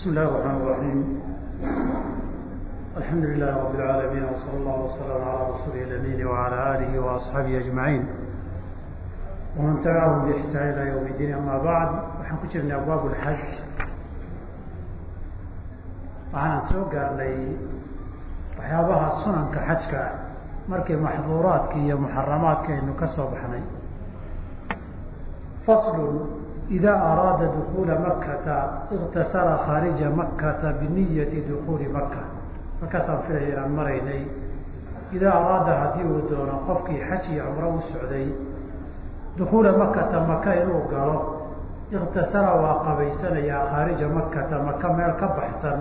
بسم الله الرحمن الرحيم الحمد لله رب العالمين وصلى الله وسلم على رسوله الأمين وعلى آله وأصحابه أجمعين ومن تبعهم بإحسان إلى يوم الدين أما بعد waxaan ku jirnay abwaab الxaj waxaan soo gaarnay waxyaabaha sunanka xajka markii maxduuraadka iyo muxaramaadka aynu ka soo baxnay fasl إda araada dukula makata iktasara khaarija makata biniyati dukuuli maka markaasaan filaya inaan maraynay idaa araada haddii uu doono qofkii xaj iyo cumro u socday dukuula makata maka inuu galo. iktasara waa qabaysanayaa khaarija makata maka meel ka baxsan.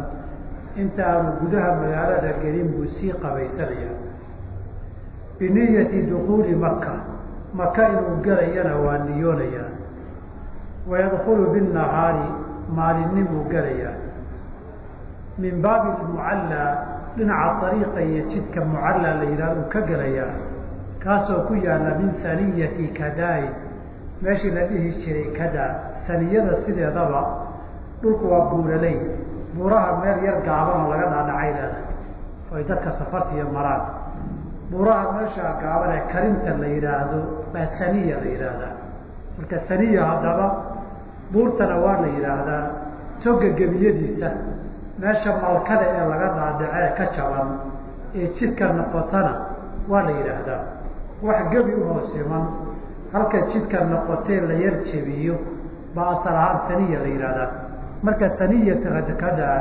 Inta aanu gudaha magaalada gelin buu sii qabaysanayaa. biniyati dukuuli maka maka inuu gelayana waa niyoonayaa wayadkulu binahaari maalinninbuu gelayaa min baabi mucallaa dhinaca ariiqa iyo jidka mucallaa la yidhahdo uu ka gelayaa kaasoo ku yaalla min haniyati kadaain meeshii la dhihi jiray kadaa haniyada sideedaba dhulku waa buuraley buuraha meel yar gaabanoo laga dhaadhacay leedahay oo ay dadka safartiiyo maraan buuraha meeshaa gaaban ee karinta la yidhaahdo baa haniya la yidhaahdaa marka haniya haddaba buurtana waa la yidhaahdaa toga gebiyadiisa meesha malkada ee laga dhaadhacee ka jaban ee jidka noqotana waa la yidhaahdaa wax gebi uhoosiman halka jidka noqotee la yar jebiyo baa asal ahaan haniya la yidhahdaa marka haniyata kadaa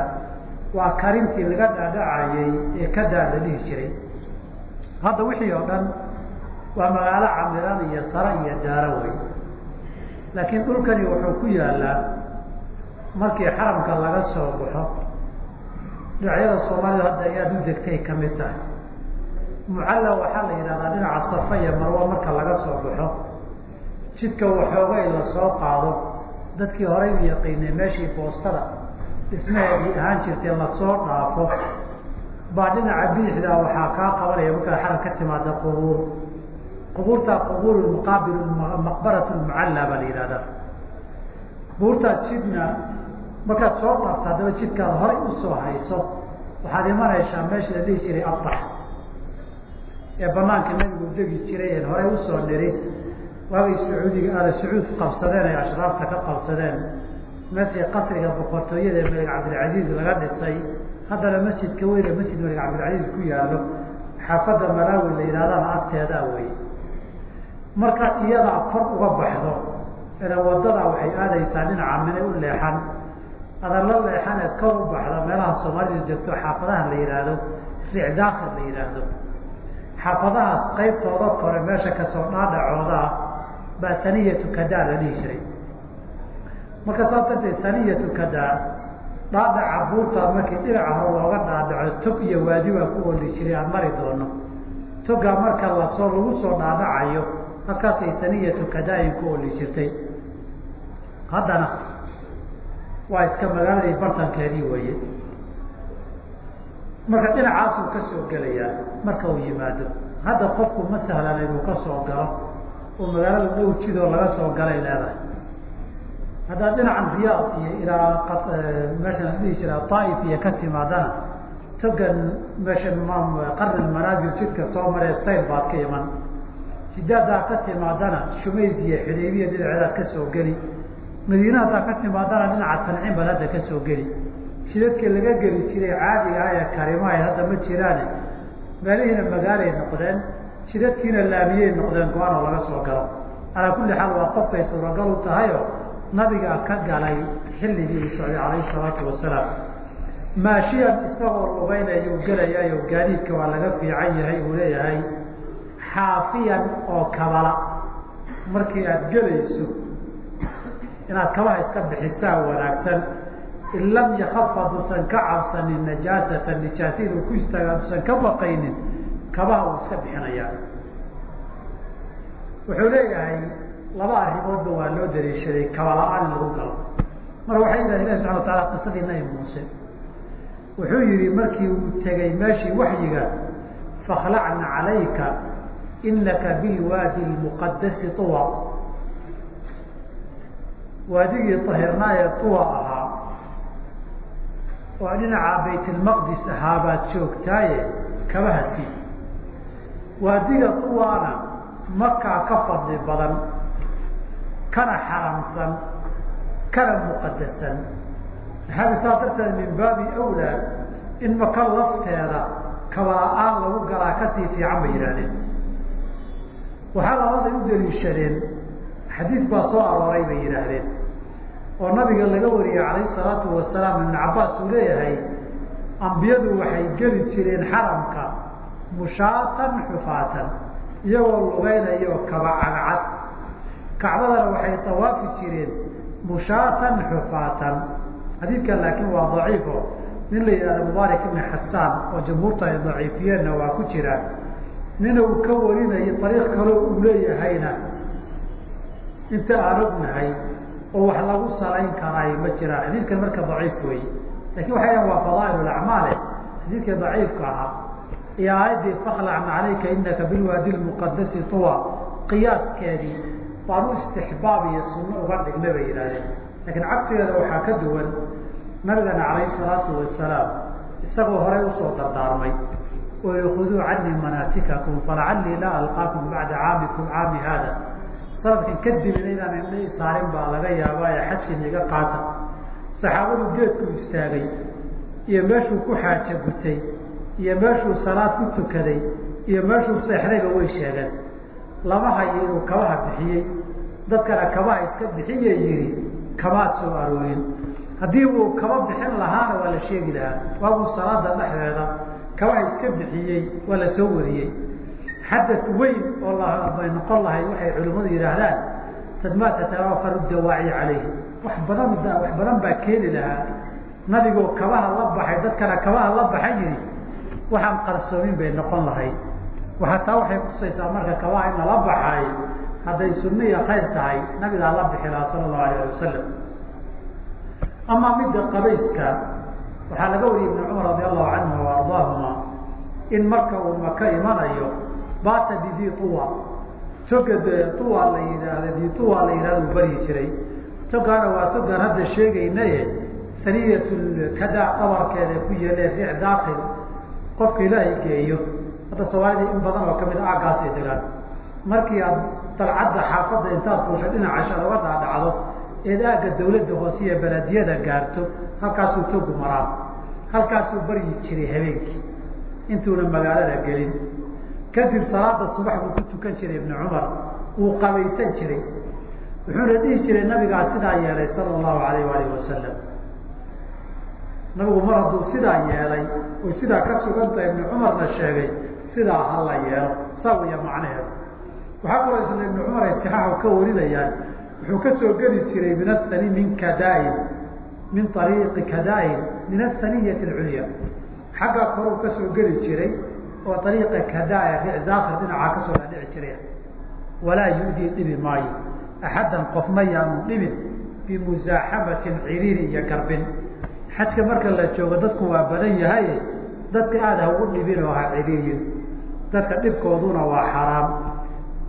waa karintii laga dhaadhacayey ee kadaa la dhihi jiray. Hadda wixii oo dhan waa magaalo camiran iyo sare iyo daaro wey laakiin dhulkani wuxuu ku yaalaa markii xaramka laga soo baxo. Dhinacyada soomaalida hadda ay aada u degtay ka mid tahay. Mucalla waxaa la yidhahdaa dhinaca safa iyo marwo marka laga soo baxo. Jidka waxoogay la soo qaado. Dadkii horey u yaqiinay meeshii boostada dhismaheedii ahaan jirtay la soo dhaafo. Baa dhinaca bidixdaa waxaa kaa qabanaya markaad xaram ka timaada qubuur qubuurtaa qubuur muqaabil maqbarat lmucalla baa la yidhahdaa buurtaa jidna markaad soo dhaafto haddaba jidkaad horay u soo hayso waxaad imanaysaa meesha la dhihi jiray abdax ee banaanka nabigu degi jiray een horay u soo niri waagay sacuudiga aala sacuud qabsadeen ay ashraafta ka qabsadeen. Meeshii qasriga boqortooyada ee malik cabdilcaziiz laga dhisay haddana masjidka weyne masjid malik cabdilcaziiz ku yaalo. Xaafadda malaawi la yidhahdana agteedaa wey markaad iyadaa kor uga baxdo ina wadadaa waxay aadaysaa dhinaca minay u leexan. Adan la leexaneed kor u baxda meelaha soomaalida joogto xaafadaha la yidhaahdo ricdaaka la yidhaahdo xaafadahaas qaybtooda kore meesha ka soo dhaadhacoodaa baa saniyatu kadaa la dhihi jiray. Marka saas darteed saniyatu kadaa dhaadhaca buurtaa markii dhinaca hore looga dhaadhaco tog iyo waadi baa ku oli jiray aan mari doono. Togaa marka la soo lagu soo dhaadhacayo halkaasay saniyatu kadaayin ku oli jirtay haddana waa iska magaaladii bartankeedii weeye. Marka dhinacaasuu ka soo gelayaa marka uu yimaado hadda qofku ma sahlana inuu ka soo galo oo magaalada dhow jidoo laga soo galay leedahay. Haddaad dhinacan riyaad iyo ilaa meesha la dhihi jira daaif iyo ka timaadana togan meesha qarni manaasil jidka soo maree sayl baad ka iman jidaadaa ka timaadana shumays iyo xudaybiya dhinaceedaad ka soo geli madiina haddaa ka timaadana dhinaca tancin baad hadda ka soo geli jidadkii laga geli jiray caadiga ah ee karimahay hadda ma jiraane meelihiina magaalay noqdeen jidadkiina laamiyey noqdeen go'aan laga soo galo calaa kulli xaal waa qofkay suuragal u tahayo nabigaa ka galay xilligii uu socday calayhi salaatu wasalaam maashiyan isagoo lugeynayuu gelayaayo gaadiidka waa laga fiican yahay uu leeyahay xaafiyan oo kabala. Markii aada gelayso inaad kabaha iska bixisaa wanaagsan. In lam yakaf haduusan ka cabsanin najaasata nijaasa inuu ku istaaga haduusan ka baqaynin kabaha uu iska bixinayaa wuxuu leeyahay laba arrimoodba waa loo daliishaday kabala-aan lagu galo. Mar waxay yidhaha ilahi subxana wa taala qisadii nabi muuse. Wuxuu yihi markii uu tegey meeshii waxyiga fakhlacna calayka inaka bilwaadi lmuqadasi tuwa waadigii ahirnaa ee tuwa ahaa oo dhinaca baytilmaqdis ahaabaad joogtaaye kabaha sii waadiga kuwaana makaa ka fadli badan kana xaramsan kana muqadasan maxaada saa darteed min baabi awlaa in maka lafteeda kaba-aan lagu galaa ka sii fiican bay yidhahdeen waxaa labaday u daliishadeen xadiid baa soo arooray bay yidhaahdeen. Oo nabiga laga wariyey calayh salaatu wasalaam ibn cabaas uu leeyahay ambiyadu waxay geli jireen xaramka mushaatan xufaatan iyagoo lugeynayo kaba cagcad kacbadana waxay tawaafi jireen mushaatan xufaatan. Xadiidkan laakiin waa daciifo. Nin la yidhahdo mubaarak ibni xasaan oo jamhuurta ay daciifiyeenna waa ku jiraan nina uu ka warinayo ariiq kaloo uu leeyahayna inta aan ognahay oo wax lagu salayn karaay ma jiraan xadiidkan marka daciif wey laakiin waxay dhahan waa fadaail acmaale xadiidka daciifka ahaa iyo aayaddii faklacna calayka inaka bilwaadi lmuqadasi tuwa qiyaaskeedii baan u istixbaab iyo sunno uga dhigna bay yidhahdeen lakiin cagsigeeda waxaa ka duwan nabigana calayhi salaatu wasalaam isagoo horey u soo dardaarmay khuduu canii manaasikakum falacallii laa alqaakum bacda caamikum caami haada sanadkan kadib inaydaan indha saarin baa laga yaabaa ee xajkiina iga qaata saxaabadu geedku istaagay iyo meeshuu ku xaaja gutay iyo meeshuu salaad ku tukaday iyo meeshuu seexdayba way sheegeen lama hayo inuu kabaha bixiyey dadkana kabaha iska bixiye yihi kamaa soo aroorin haddii uu kaba bixin lahaana waa la sheegi lahaa waaguu salaada dhexdeeda kabaha iska bixiyey waa la soo wariyey. Xadad weyn oo bay noqon lahayd waxay culimmadu yidhaahdaan tadmaa tatawaafaru dawaaci calayhi. Wax badan wax badan baa keeni lahaa. Nabigoo kabaha la baxay dadkana kabaha la baxay yihi waxaan qarsoomin bay noqon lahayd. Hataa waxay kusaysaa marka kabaha in lala hadday sunno iyo khayr tahay nabigaa la bixi lahaa sala allahu alayh wasalam amaa midda qabayska waxaa laga wariyey ibn cumar radi allahu canhu ardaahuma in marka uu maka imanayo baata bidi tuwa. Toga tuwa la yidhaahda di tuwa la yidhahda uu baryi jiray. Togaana waa togaan hadda sheegaynaye saniyat kada ku yeele riic daakil qofka ilaahay geeyo. Hadda soomaalida in badan oo ka mid a aagaasay degaan. Markii aad dalcadda xaafadda intaad fuusha dhinaca shada uga dhaadhacdo eed aagga dawladda hoose iyo belediyada gaarto halkaasuu togu maraa halkaasuu baryi jiray habeenkii. Intuuna magaalada gelin. Kadib salaada subax buu ku tukan jiray ibnu cumar wuu qabaysan jiray. Wuxuuna dhihi jiray nabigaa sidaa yeelay sala allahu alayh waalih wasalam nabigu mar hadduu sidaa yeelay oy sidaa ka suganta ibnu cumarna sheegay sidaa hala yeelo saa waya macnaheedu. Waxaa kaloo isla ibnu cumar ay sixaaxu ka warinayaan wuxuu ka soo geli jiray min athani min kadaain min ariiqi kadaain min athaniyati alculya xagga koruu ka soo geli jiray oo ariiqa kadaa daakir dhinacaa ka soo dhaadhici jiray. Walaa yudii dhibi maayo. Axaddan qofna yaanu dhibin bimusaaxamatin ciriiri iyo garbin. Xajka marka la joogo dadku waa badan yahay dadka aada ha ugu dhibin oo ha ciriirin dadka dhibkooduna waa xaraam.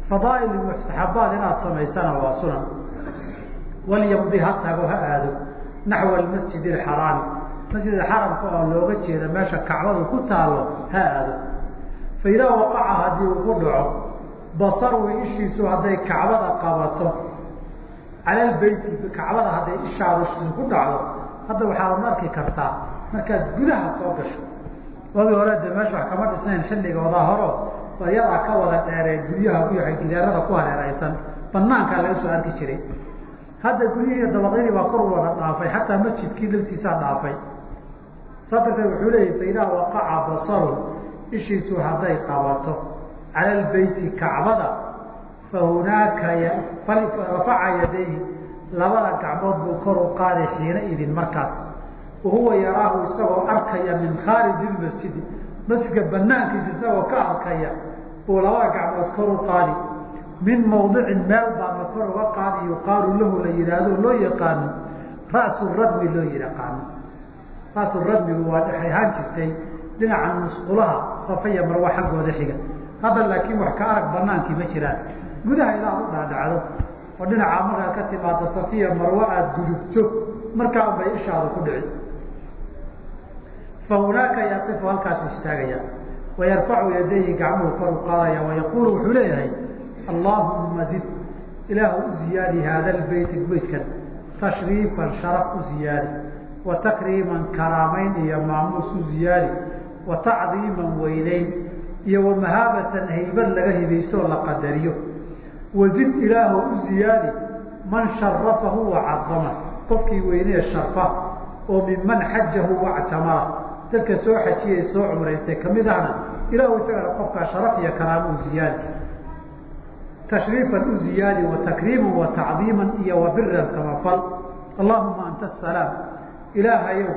Fadaail mustaxabaad inaad samaysana waa sunan. Walyamdi ha tago ha aado naxwa almasjid alxaraami masjid xaramka oo looga jeeda meesha kacbadu ku taalo ha aado. Fa idaa waqaca haddii uu ku dhaco basaru ishiisu hadday kacbada qabato cala lbeyti kacbada hadday ishaadu ku dhacdo hadda waxaad arki kartaa markaad gudaha soo gasho. Waagii hore de meesha wax kama dhisnayn xilligooda horo baryadaa ka wada dheeree guryaha ku yahay gidaarada ku hareeraysan banaankaa laga soo arki jiray. Hadda guryihii dabaqyadii baa kor wada dhaafay xataa masjidkii laftiisaa dhaafay saa darteed wuxuu leeyahy fa idaa waqaca basarun ishiisu hadday qabato cala lbeyti kacbada fa hunaaka rafaca yadayhi labada gacmood buu kor u qaaday xiina idin markaas. Wahuwa yaraahu isagoo arkaya min khaariji masjidi masjidka banaankiisa isagoo ka arkaya buu labada gacmood kor u qaadi. Min mawdicin meel baana kor uga qaadi yuqaalu lahu la yidhaahdo loo yaqaano ra'su radmi loo yaqaano ra'su radmigu waa dhex ahaan jirtay dhinaca musqulaha safa iyo marwa xaggooda xiga. Hadda laakiin wax ka arag banaankii ma jiraan. Gudaha ilaa u dhaadhacdo oo dhinacaa markaa ka timaado safiya marwa aada gudubto markaa ishaada ku dhici fa hunaaka yaqifu halkaasu istaagaya. Wayarfacu yadayhi gacmuhu kor u wayaquulu wuxuu leeyahay allaahuma zid. Ilaahu u ziyaadi haada lbeyti beytkan tashriifan sharaf u ziyaadi wa takriiman karaamayn iyo maamuus u ziyaadi wa tacdiiman weyneyn iyo wa mahaabatan haybad laga hibaystooo la qadariyo. Wazid ilaahu u ziyaadi man sharafahu wacadama qofkii weynee sharfa oo minman xajahu wactamara dadka soo xajiyay soo cumraystay ka mid ahna ilaahu isagana qofkaa sharaf iyo karaamo u ziyaadi wa takriiman wa tacdiiman iyo biran samafal. Allahuma anta asalaam ilaahayow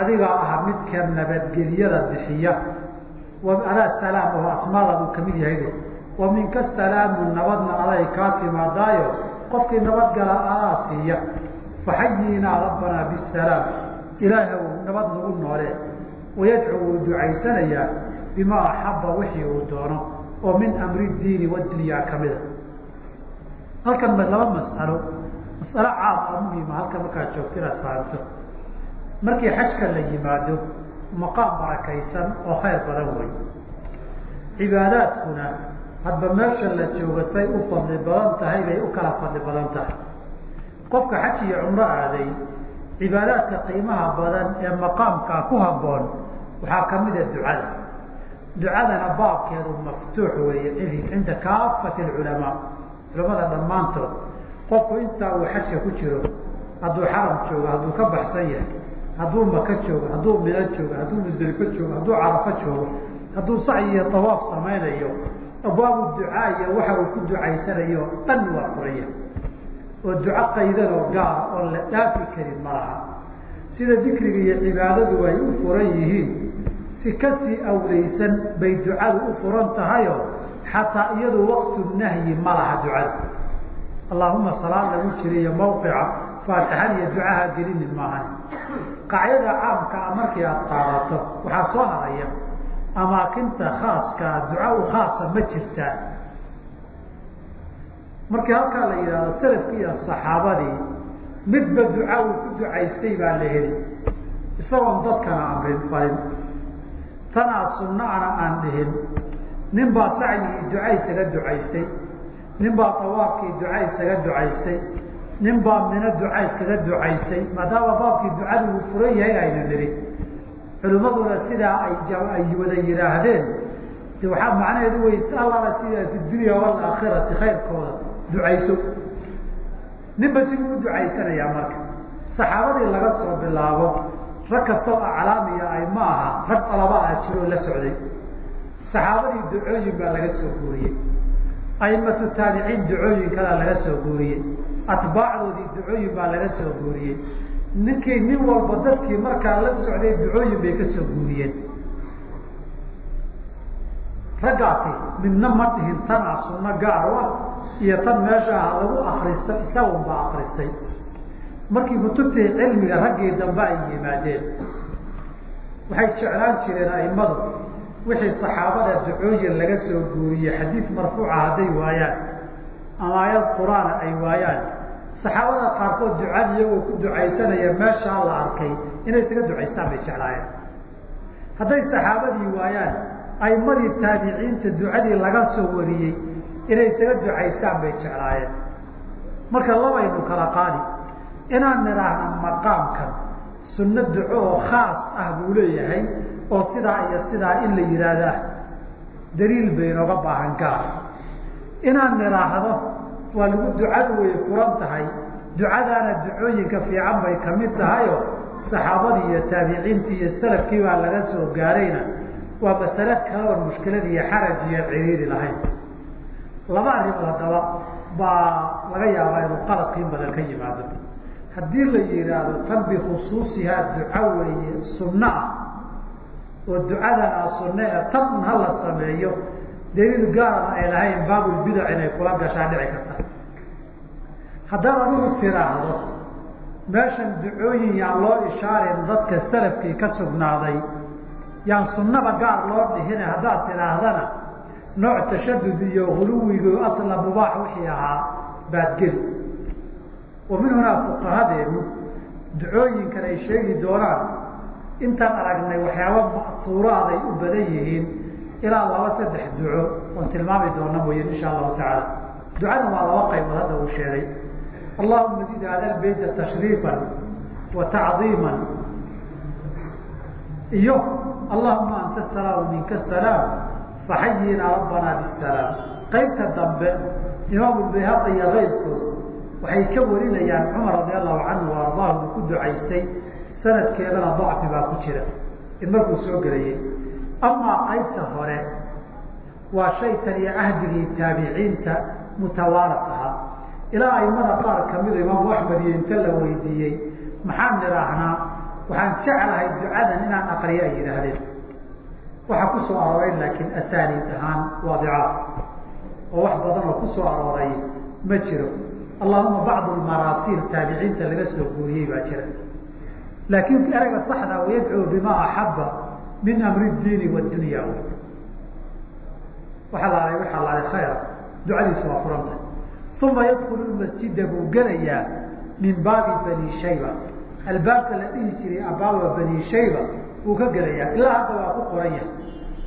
adigaa ah midka nabadgelyada bixiya. Adaa salaam oo asmaadaaduu ka mid yahay. Wa minka salaamu nabadna aday kaa timaadaayo qofkii nabadgala adaa siiya. Faxayinaa rabbanaa bisalaam ilaahw nabad nagu noole. Wayadcuu wuu ducaysanayaa bimaa axaba wixii uu doono oo min amri diini wadunyaa kamida halkan ba laba masalo. Masalo caam oo muhima halkan markaad joogto inaad fahamto markii xajka la yimaado maqaam barakaysan oo khayr badan wey cibaadaadkuna hadba meesha la jooga say u fadli badan tahay bay u kala fadli badan tahay. Qofka xaj iyo cumro aaday cibaadaadka qiimaha badan ee maqaamkaa ku habboon waxaa ka mid a ducada. Ducadana baabkeedu maftuux weeye cidi cinda kaafati culamaa culamada dhammaantood qofku intaa uu xajka ku jiro hadduu xaram joogo hadduu ka baxsan yahay hadduu maka joogo hadduu mino joogo hadduu musdelifo joogo hadduu carafo joogo hadduu sacyi iyo tawaaf samaynayo abwaabu ducaa iyo waxa uu ku ducaysanayo dhan waa furaya oo duco qaydan oo gaara oon la dhaafi karin ma laha. Sida dikriga iyo cibaadadu ay u furan yihiin si ka sii awleysan bay ducadu u furan tahayo xataa iyadu waqtu nahyi ma laha ducada. Allahuma salaad lagu jiriyo mawqica faatixan iyo ducaha gelinin maahan caamka a markii aada qaadato waxaa soo haraya amaakinta khaaskaa duca u khaasa ma jirtaa? Markii halkaa la yidhahdo salafkii iyo saxaabadii midba duca uu ku ducaystay baa la heli isagoon dadkana amrin falin tanaa sunnaana aan dhihin. Nin baa sacyigii duca isaga ducaystay. Nin baa tawaafkii duca isaga ducaystay nin baa mino duca iskaga ducaystay maadaama baabkii ducadu uu furan yahay aynu niri culimmaduna sidaa ay wada yidhaahdeen. De waxaa macnaheedu wey allala sida fi dunya waalaakhirati khayrkooda ducayso. Ninba siduu u ducaysanayaa marka. Saxaabadii laga soo bilaabo rag kastoo aclaamiya ay ma aha rag dalaba ah jiroo la socday. Saxaabadii ducooyin baa laga soo guuriyey. Aimatu taabiciin ducooyin kalaa laga soo guuriyey atbaacdoodii ducooyin baa laga soo guuriyey. Ninkii nin walba dadkii markaa la socday ducooyin bay ka soo guuriyeen. Raggaasi midna ma dhihin tanaa sunno gaar u ah iyo tan meesha ah lagu akrista isagun baa akristay markii kutubtii cilmiga raggii dambe ay yimaadeen waxay jeclaan jireen aimadu wixii saxaabada ducooyin laga soo guuriyey xadiid marfuuca hadday waayaan ama ayad qur'aana ay waayaan saxaabada qaarkood ducada iyagoo ku ducaysanaya meeshaa la arkay inay isaga ducaystaan bay jeclaayeen. Hadday saxaabadii waayaan aimadii taabiciinta ducadii laga soo wariyey inay isaga ducaystaan bay jeclaayeen. Marka labaynu kala qaadi inaan nidhaahna maqaamkan sunno duco oo khaas ah buu leeyahay oo sidaa iyo sidaa in la yidhaahdaa daliil bay inooga baahan gaar. Inaan nidhaahdo waa lagu ducadu way furan tahay. Ducadaana ducooyinka fiican bay ka mid tahayoo saxaabadii iyo taabiciintii iyo salafkii baa laga soo gaarayna. Waa masale kalaban mushkilad iyo xaraj iyo ciriiri lahayn. Laba arrimood haddaba baa laga yaabaa inuu qaladkiin badan ka yimaado. Haddii la yihaahdo tan bikhusuusihaa duca weeye sunno ah oo ducadanaa sunne e tan un hala sameeyo daliil gaarana ay lahayn baabulbidac inay kula gashaa dhici karta. Haddaad adigu tiraahdo meeshan ducooyin yaan loo ishaarin dadka salafkii ka sugnaaday yaan sunnaba gaar loo dhihine haddaad tidhaahdana nooc tashadud iyo huluwigo asla mubaax wixii ahaa baad geli. Wa min hunaa fuqahadeenu ducooyinkan ay sheegi doonaan intaan aragnay waxyaaba ma'suuraaday u badan yihiin ilaa laba saddex duco oon tilmaami doona mooyeen insha allahu tacaala. Ducada waa laba qaybood hadda uu sheegay. Allahuma zid hada lbeyta tashriifan wa iyo allahuma anta asalaam minka asalaam faxayinaa rabbanaa bisalaam qaybta dambe imaam bayhaqi iyo keyrkood waxay ka warinayaan cumar radi allahu canhu uu ku ducaystay sanadkeedana dacfi baa ku jira. In soo gelayay amaa qaybta hore waa shay taniyo cahdigii taabiciinta mutawaaras ahaa ilaa aimada qaar kamida imaamu axmed iyo inta la weydiiyey maxaan nidhaahnaa waxaan jeclahay ducadan inaan aqriyo ay yidhaahdeen waxaa ku soo arooray laakiin asaaniid ahaan waadicaaf oo wax badan oo ku soo arooray ma jiro allahuma bacdu lmaraasiil taabiciinta laga soo guuriyey baa jira laakiin ereyga saxda wayadcuu bimaa axaba min amri diini wadunya waxa laalay waxaa laalay khayra. Ducadiisu waa furanta uma yadkulu masjida buu gelayaa min baabi bani shayba. Albaabka la dhihi jiray abaaba bani shayba buu ka gelayaa. Ilaa hadda waa ku qoran yahay.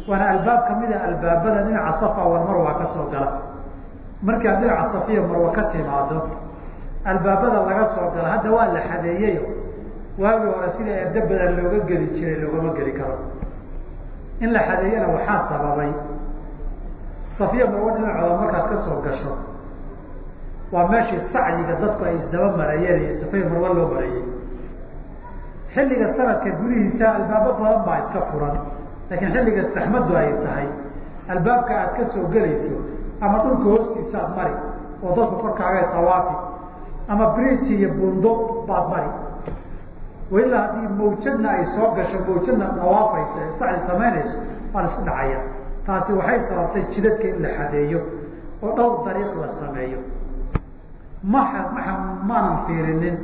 Waana albaab kamida albaabada dhinaca safa wal marwa ka gala. Markaad dhinaca safiya marwa ka timaado albaabada laga soo gala hadda waa la xadeeyeyo waagii hore sida eebda badan looga geli jiray loogama geli karo in la xadeeyana waxaa sababay. Safiya marwa dhinacooda markaad ka soo gasho. Waa meeshii sacyiga dadku ay isdaba marayeen iyo safiya marwa loo marayey xilliga sanadka gudihiisa albaabo badan baa iska furan laakiin xilliga saxmadu ay tahay. Albaabka aad ka soo gelayso ama dhulka hoostiisaad mari oo dadku korkaaga tawaafi ama bridge iyo buundo baad mari wailaa haddii mawjadna ay soo gasho mawjadna dawaafaysa sacdi samaynayso waa la isku dhacaya taasi waxay sababtay jidadka in la xadeeyo oo dhowr dariiq la sameeyo maxa maa maanan fiirinin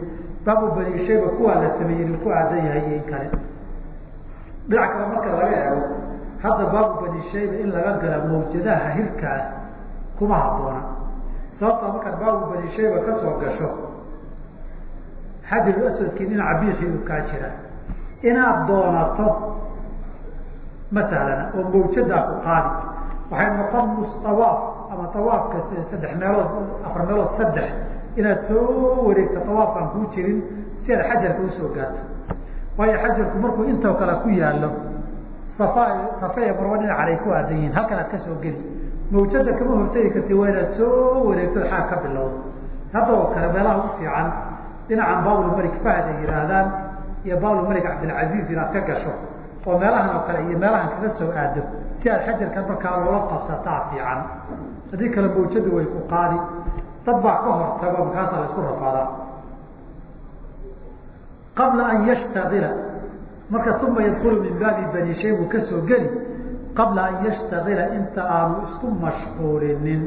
baabu baniishayba kuwaa la sameeyey inuu ku aadan yahay in kale dhinac kale marka laga eego hadda baabu baniishayba in laga gala mawjadaha hirkaa kuma habboona sababtaa markaad baabu baniishayba ka soo gasho xadir aswadkii dhinaca biixii uu kaa jira. Inaad doonato ma sahlana oo mawjadaa ku qaadi. Waxay noqon mustawaaf ama tawaafka saddex meelood afar meelood saddex. Inaad soo wareegto tawaafkaan kuu jirin si aad xajarka u soo gaarto. Waayo xajarku markuu intoo kale ku yaallo safa safaya marwa dhinacanay ku aadan yihiin halkan aad ka soo geli. Mawjada kama hortegi karti waa inaad soo wareegto xaag ka bilowdo hadda kale meelaha u fiican dhinacan baabulmalik fahd ay yihaahdaan iyo baabulmalik cabdilcaziiz inaad ka gasho oo meelahan oo kale iyo meelahan kaga soo aado si aad xajarka markaa loola qabsataa fiican. Haddii kale mawjadu way ku qaadi. Dad baa ka hor tago markaasaa la isku rafaadaa qabla an yashtagila marka uma yadkulu min baabi bani shay buu ka soo geli qabla an yashtagila inta aanu isku mashquulinin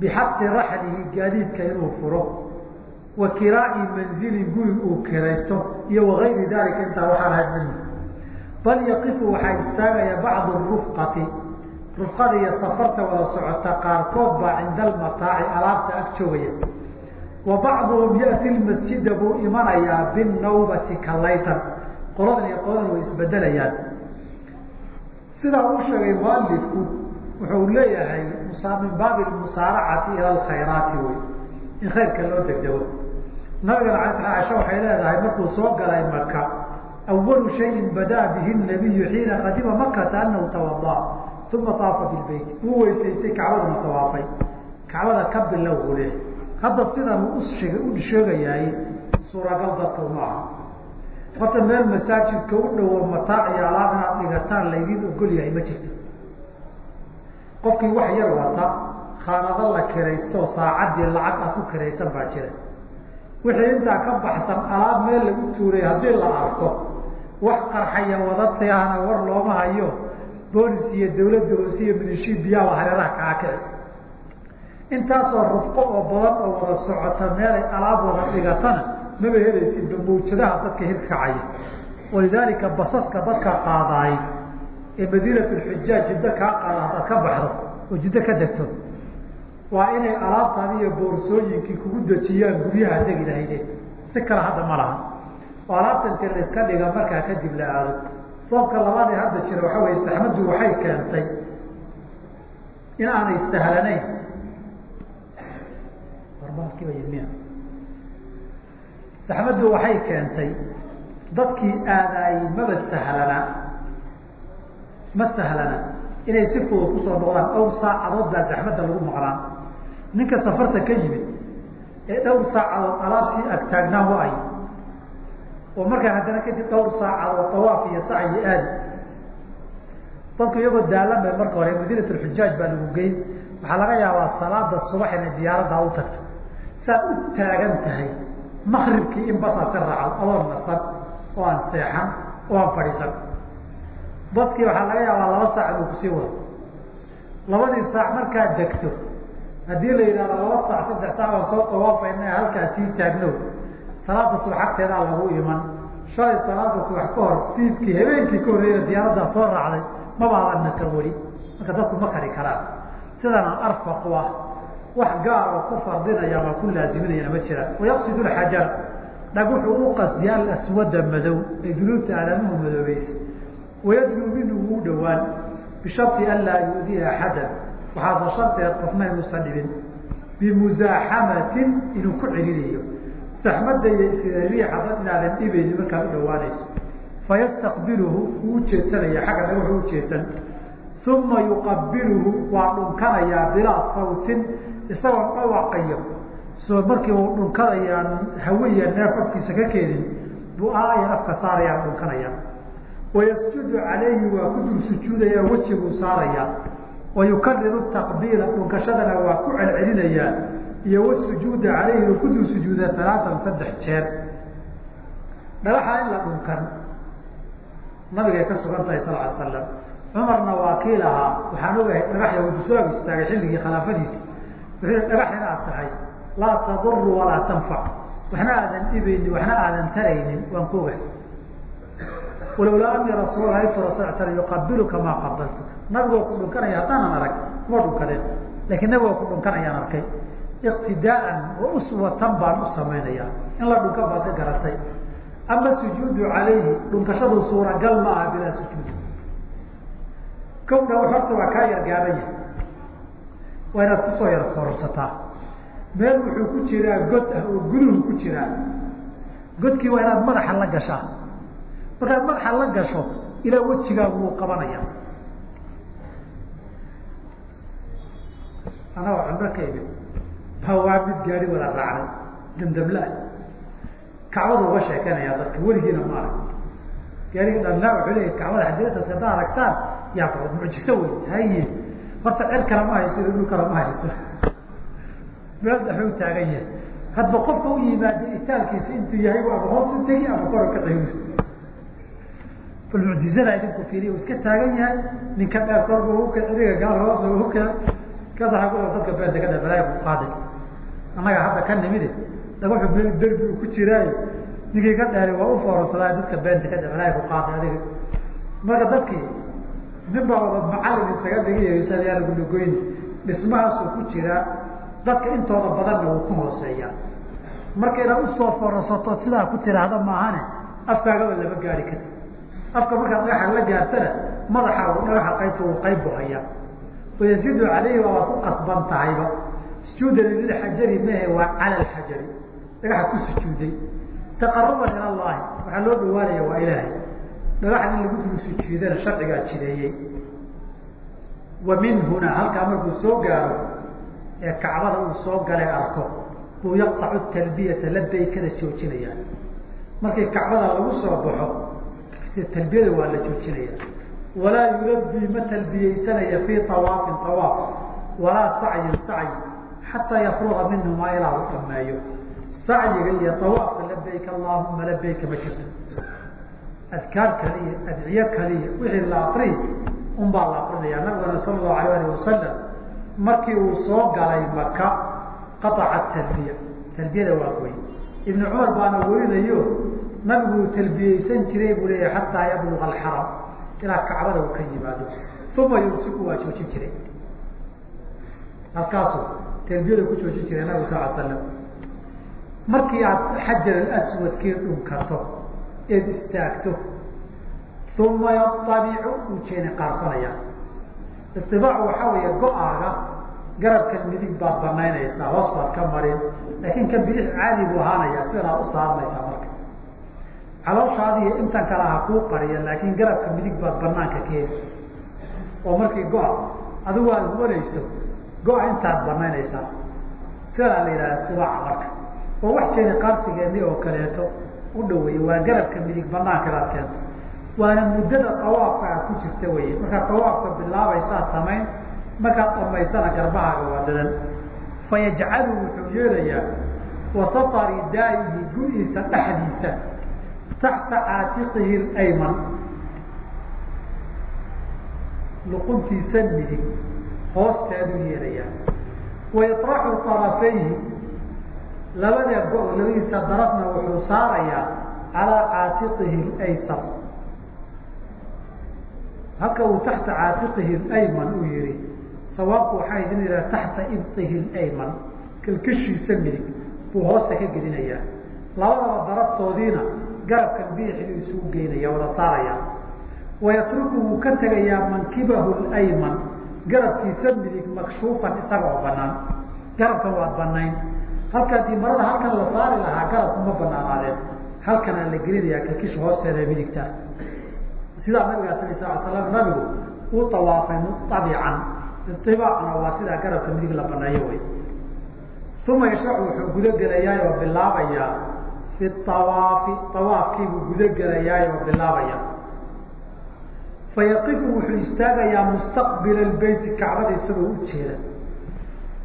bixaqi raxlihi gaadiidka inuu furo wa kiraa'i manzilin guri uu kiraysto iyo wagayri dalika intaa waxaan ahayd minhu bal yaqifu waxaa istaagaya bacdu rufqati rufqada iyo safarta wada socota qaarkood baa cinda almataaci alaabta ag joogaya wa bacduhum yati lmasjida buu imanayaa binawbati kalaytan qoladan iyo qoladan way isbedelayaan sidaa uu sheegay mualifku wuxuu leeyahay min baabi musaaracati ila alkhayraati wey in khayrka loo degdego. Nabigana ala sla asha waxay leedahay markuu soo galay maka awalu shayin badaa bihi nabiyu xiina qadima makata anahu tawada uma taafa bilbeyt wuu weysaystay kacbaduna tawaafay. Kacbada ka bilow buu hadda sidan u sheegayahay suuragal dadka uma aha. Horta meel masaajidka u dhowo mataac iyo alaab inaad dhigataan laydin ogol yahay ma jirto qofkii wax yar wata khaanado la kiraysto saacaddii lacag aad ku kiraysan baa jira. Wixii intaa ka baxsan alaab meel lagu tuuray haddii la arko wax qarxaya wadatay ahna war looma hayo boolis iyo dawladda hoose iyo milishibiyaaba hareeraha kaa kici. Intaasoo rufqo oo badan oo wada socota meelay alaab wada dhigatana maba helaysidba mawjadaha dadka hirkacaya. Walidaalika basaska dadka qaadaay ee madiinat lxujaaj jiddo kaa qaada haddaad ka baxdo oo jiddo ka degto. Waa inay alaabtaadi iyo boorsooyinkii kugu dejiyaan guryaha degi lahaydeen si kale hadda ma laha. Oo alaabta inti la iska dhiga markaa kadib la aado. Sababka labaad ee hadda jira waxa weye saxmaddu waxay keentay in aanay sahlanayn. Saxmaddu waxay keentay dadkii aadaayey maba sahlana ma sahlana inay si fudud ku soo noqdaan dhowr saacadood baa saxmadda lagu maqnaan ninka safarta ka yimid ee dhowr saacadood alaabsii agtaagnaa wa-ay oo markaa haddana kadib dhowr saacadood dawaaf iyo sacyi aadi. Dadku iyagoo daalan bay marka hore madiinat lxujaaj baa lagu geyn waxaa laga yaabaa salaada subax inay diyaaraddaa u tagto saad u taagan tahay makribkii in basaad ka raaco adoon nasan oo aan seexan oo aan fadhiisan baskii waxaa laga yaabaa laba saac buu ku sii wado labadii saac markaad degto haddii la yidhahdo laba saac saddex saac aan soo dawaafayna halkaa sii taagno salaada subax lagu iman. Shalay salaada subax ka hor fiidkii habeenkii ka horreeyana diyaaraddaa soo raacday mabaadan nasan weli. Marka dadku ma kari karaan. Sidaana arfaqu ah wax gaar oo ku fardinaya ama ku laaziminayana ma jiraan. Wayaqsid xajar dhag wuxuu u qasdiya alaswada madow ee dunuubta aadamuhu madoobaysa wayadnuu minhu wuu dhowaan bishari an laa yuudiya axadan waxaase sharteed qofna inuusan dhibin bimuzaaxamatin inuu ku celinayo saxmadda iyo sida riixa dad inaadan dhibayni markaad u dhawaanayso fayastaqbiluhu wuu ujeedsanaya xagga dhag wuxuu ujeedsan uma yuqabiluhu waa dhunkanayaa bilaa sawtin isagoo dhawaqayo soo markii uu dhunkanayaan hawiya neef afkiisa ka keenin buu aayan afka saarayaan dhunkanaya wayasjudu calayhi waa ku dul sujuudaya wejiguu saarayaa wayukariru taqbiila dhunkashadana waa ku celcelinayaa iyo wasujuuda calayhi ku dul sujuuda alaatan saddex jeer dhagaxa in la dhunkan nabigay ka sugan tahay sal ly slam cumarna waa kii lahaa waxaan ogahay dhagaxya wuxuu soo ag istaagay xilligii khilaafadiisi wuxuu yihi dhagax inaad tahay laa taduru walaa tanfac waxna aadan dhibaynin waxna aadan taraynin waan ku ogahay walowlaa ani rasuul aytu rasul sl yuqabiluka maa qabaltuka nabigoo ku dhunkanaya haddaanan arag kuma dhunkadeen lakiin nabigoo ku dhunkanayaan arkay iqtidaaan wa uswatan baan u samaynaya in la dhunka baad ka garatay ama sujuudu calayhi dhunkashadu suuragal ma aha bilaa sujuud kowna horta waa kaa yargaaban yahay waa inaad ku soo yar foorsataa meel wuxuu ku jiraa god ah oo guduhu ku jiraa godkii waa inaad madaxa la gashaa markaad madaxa la gasho ilaa wejigaagu wuu qabanaya anagoo cumro ka imid baa waa mid gaari wada raacnay damdamlaah kacbadu uga sheekeynaya dadka weligiina ma arag. Gaarigi dhanaa wuxuu leeyahy kacbada xadiasadka haddaa aragtaan yaa baod mucjiso wey haye horta cer kale ma haysto dhul kale ma haysto. Meel dhaxuu taagan yahay. Hadba qofka u yimaada itaalkiisa intuu yahay ama hoos u tegi ama kor ka bal mucjizada idinku fiiriya uu iska taagan yahay ninka dheer korba uka idiga gaal hoos uka kasaa ku dadka beenta ka dhabalaaya ku qaaday. Annaga hadda ka nimide dhagaxu meel derbi uu ku jiraayo ninkii ka dheeray waa u foorarsadaa dadka beenta ka ku qaaday adiga. Marka dadkii nin baa wada macalin isaga dhigayasaa lagu dhagoyn dhismahaasuu ku jiraa dadka intooda badanna wuu ku hooseeyaa. Marka inaad u soo foorarsato sidaa ku tiraahda maahane afkaagaba lama gaari kari afka markaad dhagaxa la gaartana madaxa dhagaxa qaybta uu qayb buhaya wayasjudu calayhi waa ku qasban tahayba. Sujuudan lilxajari mehe waa cala alxajari dhagaxa ku sujuuday. Taqaruban ila allahi waxaa loo dhawaanaya waa ilaahay. Dhagaxa in lagu dul sujuudana sharcigaa jideeyey wa min huna halkaa markuu soo gaaro ee kacbada uu soo galay arko buu yaqtacu talbiyata labaykada joojinaya. Markii kacbada lagu soo baxo talbiyada waa la joojinaya. Walaa yulabii ma talbiyeysanaya fii awaafin awaaf walaa sacyin sacyi. Xataa yafruga minhumaa ilaa uu dhameeyo sacyiga iyo awaafka labayk allahuma labayka ma jirto. Adkaar kaliya adciye kaliya wixii la akri un la akrinaya nabigana sala allahu alayh alih wasalam markii uu soo galay maka qaaca talbiya. Talbiyada waa goy ibnu cumar baana werinayo nabigu uu talbiyeysan jiray buu leeyahay xataa yabluga alxaram ilaa kacbada uu ka yimaado. Uma yumsiku waa joojin jiray. Halkaasuu talbiyada ku joojin jiray nabigu sal l slam markii aad xajar alaswadkii dhunkato eed istaagto uma yaطabicu uu jeeni qaarsanaya iطibaac waxaa weeye go'aaga garabkan midig baad banaynaysaa hoos baad ka marin laakiin kan bidix caadi buu ahaanaya sidanaa u saaranaysaa. marka calooshaadiiyo intan kale ha kuu qariya laakiin garabka midig baad banaanka keeni oo markii go-a adigu aad huwanayso go-a intaad banaynaysaa sidanaa la yidhaha itibaaca marka. Oo wax jeeni qaarsigeeni oo kaleeto u dhaweeye waa garabka midig banaanka inaad keento. Waana muddada tawaafka aad ku jirta weye markaad tawaafka bilaabaysaad samayn markaad dhamaysana garbahaaga waa dadan. Fayajcalu wuxuu yeelayaa wasata ridaa'ihi gu-iisa dhexdiisa taxta caatiqihi ayman luquntiisa midig hoosteeduu yeelayaa wayaطraxu طarafayhi labada go- labadiisa darafna wuxuu saarayaa calaa caatiqihi aysar halka uu taxta caatiqihi ayman uu yihi sawaabku waxaa idin yidhaha taxta ibtihi ayman kalkashiisa midig buu hoosta ka gelinayaa labadaba daraftoodiina garabkan bidixduu isugu geynaya wada saaraya wayatruku ka tegayaa mankibahu ayman garabkiisa midig makshuufan isaga oo banaan garabkan waad banayn halka adii marada halkan la saari lahaa garabku ma banaanaadeen halkanaa la gelinayaa kalkisha hoosteeda ee midigta. Sidaa nabiga sal sal slam nabigu uu tawaafay muabican iibaacna waa sidaa garabka midig la baneeyo wey uma yashracu wuxuu gudagelayaa oo bilaabayaa fi awaafi awaafkiibuu gudagelayaa oo bilaabaya fayaqifu wuxuu istaagayaa mustaqbila beyti kacbada isagoo u jeeda.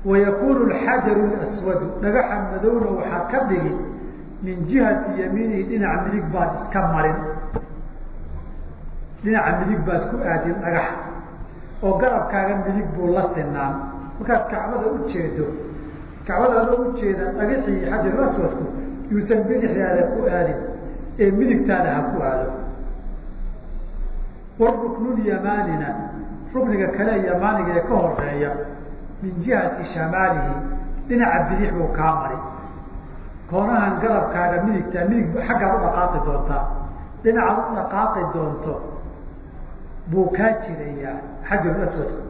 Wayakunu xajaru aswadu dhagaxa madowna waxaa ka dhigi min jihati yamiinihi dhinaca midig baad iska marin. Dhinaca midig baad ku aadin dhagaxa. Oo garabkaaga midig buu la sinaan. Markaad kacbada u jeedo kacbada adoo ujeeda dhagaxii xajaru aswadku yuusan bidixdaada ku aadin ee midigtaada ha ku aado. Waruknulyamaanina rukniga kale yamaaniga ee ka horreeya min jihati shamaalihi dhinaca bidix buu kaa mari koonahan garabkaaga midigtaa midig xaggaad u dhaqaaqi doontaa dhinacaad u dhaqaaqi doonto buu kaa jirayaa xajaru aswadku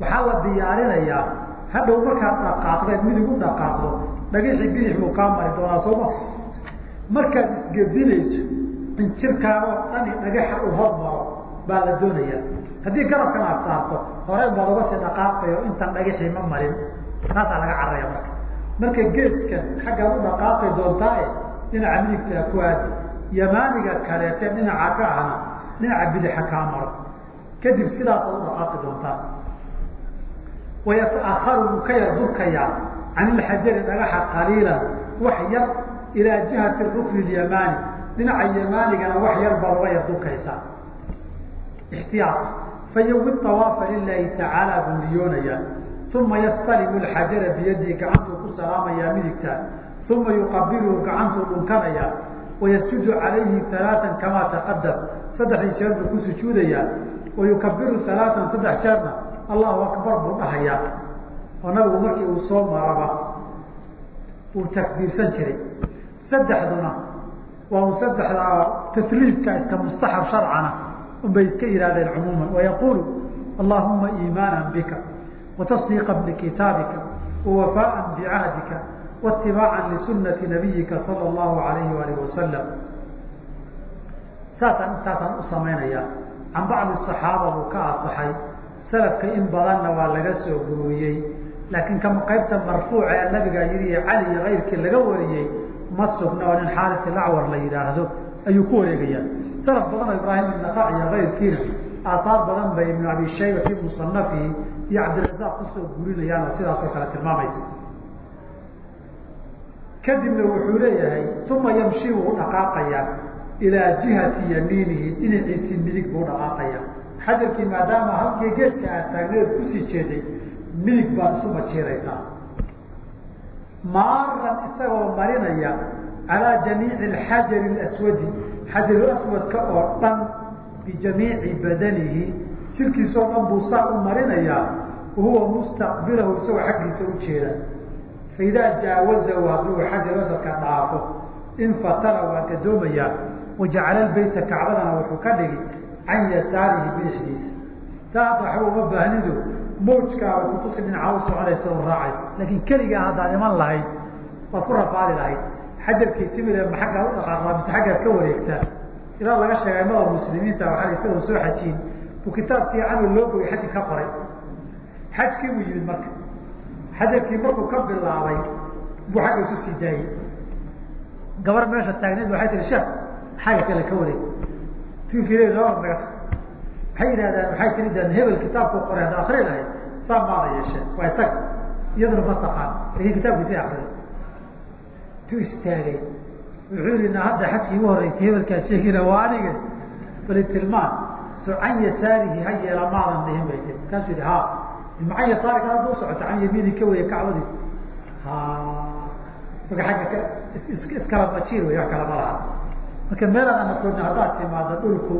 waxaa la diyaarinayaa hadhow markaad dhaqaaqdeed midig u dhaqaaqdo dhagixii bidix buu kaa mari doonaa sooma markaad isgedinayso in jirkaaga oo dhani dhagaxa u hormaro baa la doonayaa. Haddii garabkan aad saarto horey baad uga sii dhaqaaqayo intan dhagaxii ma marin. Taasaa laga caraya marka. Marka geeskan xaggaad u dhaqaaqi doontaae dhinaca midigtaa ku aadi yamaaniga kaleete dhinaca ka ahna dhinaca bidixa kaa maro. Kadib sidaasaad u dhaqaaqi doontaa wayata'aharu wuu ka yar durkayaa can ilxajari dhagaxa qaliilan wax yar ilaa jihati rukni lyamaani dhinaca yamaanigana wax yar baad uga yar durkaysaa ixtiyaaq fayawi awaafa lilahi tacaala buu niyoonayaa uma yastalimu alxajara biyadihi gacantuu ku salaamayaa midigta uma yuqabiluhu gacantuu dhunkanayaa wayasjudu calayhi alaaan kamaa taqadam saddexdii jeer buu ku sujuudayaa wayukabiru alaaan saddex jeerna allahu akbar buu dhahayaa. Oo nabigu markii uu soo maraba uu takbiirsan jiray. Saddexduna waa un saddexdaa tasliifka iska mustaxab sharcana unbay iska yihahdeen cumuuman. Wayaqulu allahuma iimaana bika watasdiiqa bikitaabika wawafaaءa bicahdika waitibaaca lisunati nabiyika sala allahu alayhi waalih wasalam saasaan intaasaan u samaynayaa. Can bacdi صaxaaba buu ka asaxay salafka in badanna waa laga soo guriyey laakiin kama qaybta marfuuca ee nabiga yihi cali iyo kayrkii laga wariyey ma sugna oo nin xaaris ilacwar la yidhaahdo ayuu ku wareegayaa salaf badan oo ibraahim ibnaqac iyo kayrkiina aahaar badan bay ibnu abi shayba fi musanafihi iyo cabdirazaaq ku soo gurinayaan oo sidaasoo kale tilmaamaysa. Kadibna wuxuu leeyahay uma yamshi wuu dhaqaaqayaa ilaa jihati yamiinihi dhinaciisii midig buu dhaqaaqaya xajarkii maadaama halkii geedka aad taagneed ku sii jeeday midig baad isu majiiraysaa maaran isagoo marinaya calaa jamiici alxajari aswadi xajaru aswadka oo dhan bijamiici badanihi. Jirkiisoo dhan buu saa u marinayaa wahuwa mustaqbilahu isagoo xaggiisa u jeeda. Faidaa jaawazahu hadduu xajaru aswadka dhaafo infatara waa gadoomayaa wajacala lbeyta kacbadana wuxuu ka dhigi can yasaarihi bidixdiisa taa hadda waxba uma baahnidu mawjkaaba kutusi dhinaca u soconaysa oo raacaysa laakiin keligaa haddaad iman lahayd waad ku rafaadi lahayd xajarkii timide ma aggaa u dhaqaaqaa mise xaggaad ka wareegtaa ilaa laga sheegay mada muslimiinta waxaa isagoo soo xajiin buu kitaab fiican oo loo boyay xajki ka qoray xajkii buu yimid marka xajarkii markuu ka bilaabay buu xagga isu sii daayey gabar meesha taagneed waxay tihi sheekh xagga kale ka wareeg tfir naga waxay yidhahdaan waxay tiri daan hebel kitaabku qoray hadda akri lahayd. Saa maada yeeshee waa isaga. Iyaduna ma taqaan laakiin kitaabkiisi akriday tu istaagay. Wuxuu yihi na hadda xajkii igu horreysay hebelkaa sheegina waa aniga. Bali tilmaan so can yasaarihi ha yeela maadan dhihin bay tii markaasuu yihi ha macan yasaarika hadda usocota can yamiini ka weeye kacbadii. Ha marka agga ka iskala majiir wey wax kala ma laha marka meelaan anakoodna haddaad timaado dhulku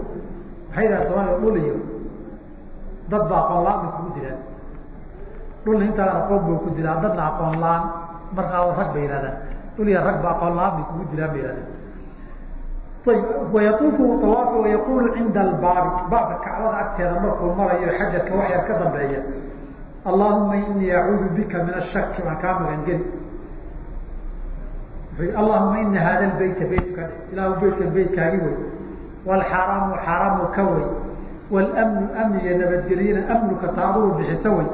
waxay yidhaha soomaliya dhul iyo dad ba aqoon la'aan bay kugu dilaan dhulna intaan aqoon buu ku dilaa dadna aqoon la'aan markaa rag bay yihahdaan dhul iyo rag ba aqoon la'aan bay kugu dilaan bay yihahdeen ayb wayatuufu awaafa wayaqulu cinda albaabi baabka kacbada agteeda markuu marayo xajarka wax yar ka dambeeya allahuma inii acuudu bika min ashaki waan kaa magan geli allahuma ina hada lbeyta beytka ilahu beytka beytkaagi wey. Wlxaaraamu xaaraamu ka wey. Wlmnu amniga nabadgelyana amnuka taaduu bixiso wey.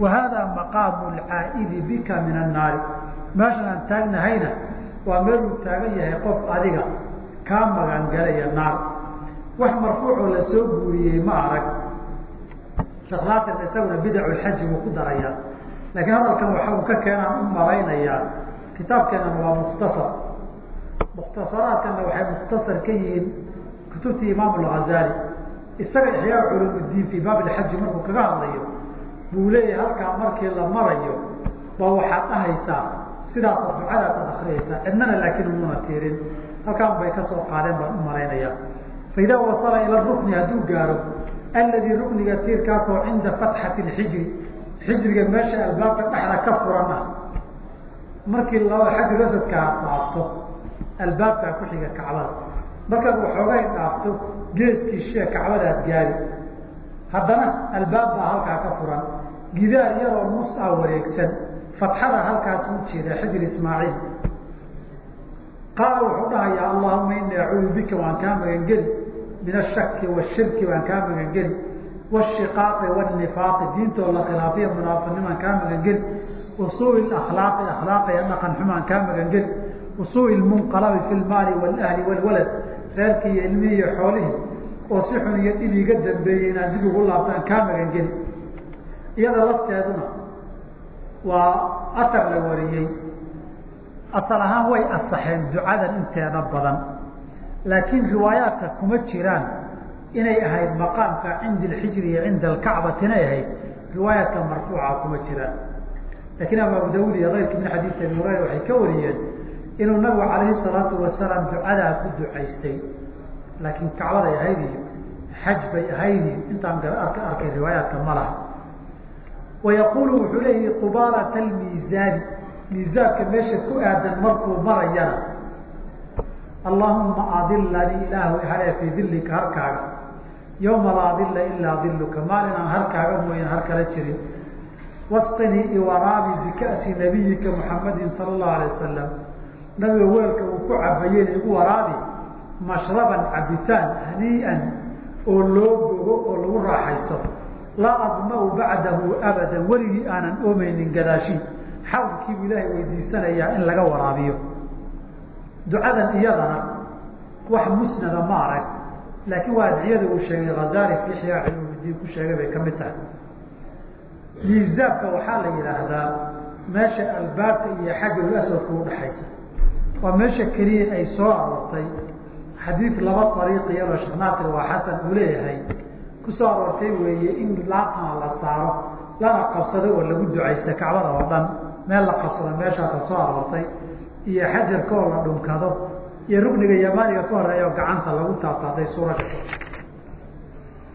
Wa hada maqaamu lcaa'idi bika min annaari meeshan aan taagnahayna waa meeluu taagan yahay qof adiga kaa magangalaya naar. Wax marfuucoo la guuriyey ma arag. Shaklaatan isaguna bidacu lxaji buu ku darayaa. Laakiin hadalkan waxa uu ka keenaan u malaynayaa kitaabkeenana waa mukhtasar. Mukhtasaraadkana waxay mukhtasar ka yihiin kutubtii imaam alghazali. Isaga ixyaa culumudiin fii baab ilxaji markuu kaga hadlayo buu leeyahay halkaa markii la marayo ba waxaad dhahaysaa sidaasa ducadaasaad akriyaysaa cidnana laakiin umuna tiirin. Halkaan bay ka soo qaadeen baan u malaynayaa. Fa idaa wasala ila rukni hadduu gaaro alladii rukniga tiirkaasoo cinda fatxati lxijri xijriga meesha albaabka dhexda ka furan ah markii laba xajir asadkaa dhaafto albaabkaa ku kacbada. Markaad waxoogay dhaafto geeskii shee kacbadaad gaari. Haddana albaab baa halkaa ka furan. Gidaar yaroo nus ah wareegsan. Fatxada halkaas u jeeda xijir ismaaciil. Qaala wuxuu dhahayaa allahuma inii acuudu bika waan kaa magangeli. Min ashaki washirki waan kaa magangeli. Washiqaaqi wanifaaqi diintoo la khilaafiya munaafiqnimaan kaa magangeli wasuui akhlaaqi akhlaaqiya dhaqan xumaan kaa magangeli wasuui lmunqalabi fi lmaali walahli walwalad reerkii iyo ilmihii iyo xoolihii oo si xun iyo dhib iga dambeeyey inaan dib ugu laabtaan kaa magangeli iyada lafteeduna waa atar la wariyey asal ahaan way asaxeen ducadan inteeda badan laakiin riwaayaadka kuma jiraan inay ahayd maqaamka cinda alxijri iyo cinda alkacbati inay ahayd riwaayaadka marfuuca kuma jiraan lakiin abu daud iyo keyrkii min xadiisi abi hurayra waxay ka wariyeen inuu nabigu calayhi salaatu wasalaam ducadaa ku ducaystay. Laakiin kacbaday ahayd iyo xaj bay ahayd iyo intaan ka arkay riwaayaadka ma laha. Wayaqulu wuxuu leeyahi qubaalata almiisaani miisaanka meesha ku aadan markuu marayana allahuma adilanii ilaahu haree fii dilika harkaaga. Yawma laa dila ilaa diluka maalin aan harkaaga mooyan har kala jirin wasqinii iwaraabi bika'si nabiyika muxamadin sala allahu alay wasalam nabiga weelka uu ku cabayeen igu waraabi mashraban cabitaan hanii'an oo loo bogo oo lagu raaxaysto. Laa adma'u bacdahu abadan weligii aanan oomaynin gadaashii xawlkiibuu ilaahay weydiisanayaa in laga waraabiyo. Ducadan iyadana wax musnada ma arag laakiin waa adciyada uu sheegay hazali fi ixyaa culuumudiin ku sheegay bay ka mid tahay miisaabka waxaa la yidhaahdaa meesha albaabka iyo xajarul aswadka udhaxaysa waa meesha keliya ay soo aroortay. Xadiid laba ariiq iyadoo sheekh naasir waa xasan uu leeyahay. Kusoo aroortay weeye in laatana la saaro lana qabsado oo lagu ducaysta kacbada oo dhan. Meel la qabsado meeshaasa soo aroortay. Iyo xajarka oo la dhunkado. Iyo rukniga yamaaniga ka horreeya oo gacanta lagu taabtaaday suurada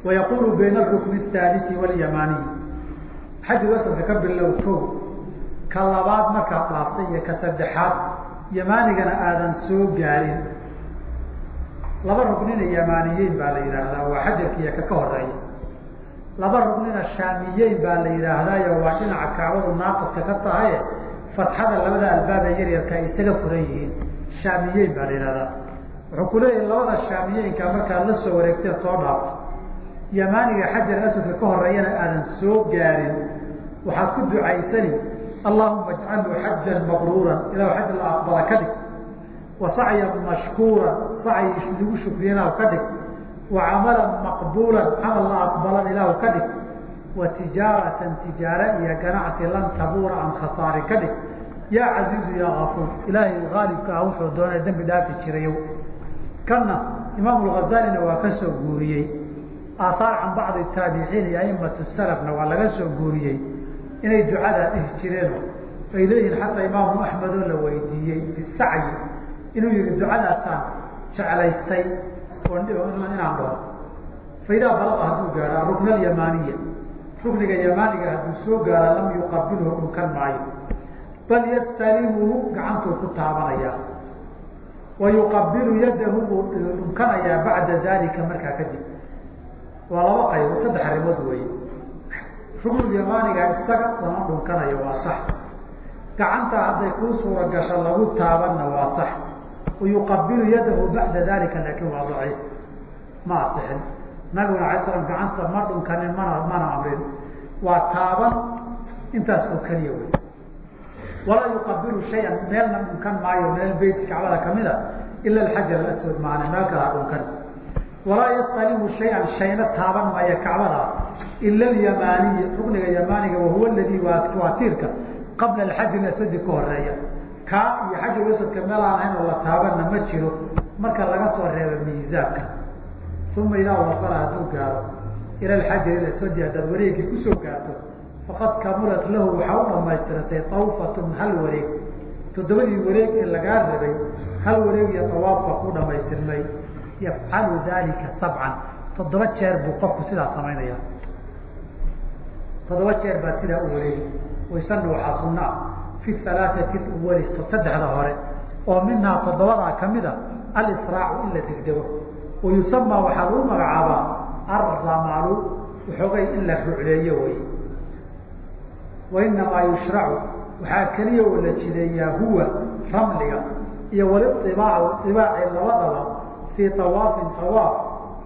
wayaqulu bayna arukni athalii walyamaaniyi xajar aswadka ka bilow ko ka labaad markaad dhaaftay iyo ka saddexaad yamaanigana aadan soo gaarin. Laba rugnina yamaaniyeyn baa la yidhaahdaa waa xajarkiiya ka ka horreeya laba rugnina shaamiyeyn baa la yidhaahdaayo waa dhinaca kacbadu naaqiska ka tahaye fatxada labada albaab ee yaryarka ay isaga furan yihiin. Shaamiyeyn baa la yidhahdaa wuxuu ku leeyahay labada shaamiyeynka markaad la soo wareegteed soo dhaafto yamaaniga xajar aswadka ka horeeyana aadan soo gaarin waxaad ku ducaysani allahuma ajcalhu xajan mabruuran ilahu xaj la aqbala ka dhig. Wa sacyan mashkuuran sacyi lagu shukriya ka dhig. Wa camalan maqbuulan camal la aqbalan ilahu ka dhig. Wa tijaaratan iyo ganacsi lan tabuura aan khasaari ka dhig. Yaa casiizu yaa kafuur ilaahay haalibka ah wuxuu doonay dambi dhaafi jirayo kanna imaamu lghazaalina waa ka soo guuriyey. Aaaar can bacdi taabiciin iyo aimatu salafna waa laga soo guuriyey inay ducadaa dhihi jireen. Ay leeyihiin xataa imaamu axmedoo la weydiiyey fi sacyi inuu yihi ducadaasaan jeclaystay inaan dhaho faidaa balaqa hadduu gaaro arukna alyamaaniya. Rukniga yamaaniga hadduu soo gaaro lam yuqabilhu dhunkan maayo. Bal yastalimuhu gacantuu ku taabanayaa wa yuqabilu yadahu buu dhunkanayaa bacda dalika markaa kadib. Waa laba qayb saddex arrimood weeye ruknulyamaaniga isaga lama dhunkanayo waa sax. Gacanta hadday kuu suura lagu taabanna waa sax. Wayuqabilu yadahu bacda dalika laakin waa daciif. Ma asixin. Nabiguna alay slam gacanta ma dhunkanin mana mana amrin waa taaban intaas oo keliya wey walaa yuqabilu shayan meelna dhunkan maayo meel beyt kacbada kamida ila alxajar alaswad maana meel kalaa dhunkan walaa yastalimu shayan shayna taaban maayo kacbada. Ila alyamaaniya rukniga yamaaniga wahuwa ladii waa tiirka qabla alxajri aswadi ka horreeya kaa iyo xajar aswadka meel aan ahayn oo la taabanna ma jiro marka laga soo reebo miisaabka uma idaa wasala hadduu gaaro ila alxajari aswadi haddaad wareegii ku soo gaarto faqad kamulat lahu waxaa u dhamaystiratay awfatun hal wareeg. Toddobadii wareeg ee lagaa rabay hal wareeg iyo awaafka ku dhamaystirmay yafcalu dalika sabcan. Toddoba jeer buu qofku sidaa samaynaya toddoba jeer baad sidaa u wareegi waysana waxaa sunaa fi alaaati wali saddexda hore. Oo minhaa toddobadaa kamida alisraacu in la degdego. Wayusamaa waxaa lagu magacaabaa arramalu waxoogay in la rucleeyo wey wainamaa yushracu waxaa keliya oo la jideeyaa huwa ramliga iyo waliibaac ibaaci labadaba fii awaafin awaaf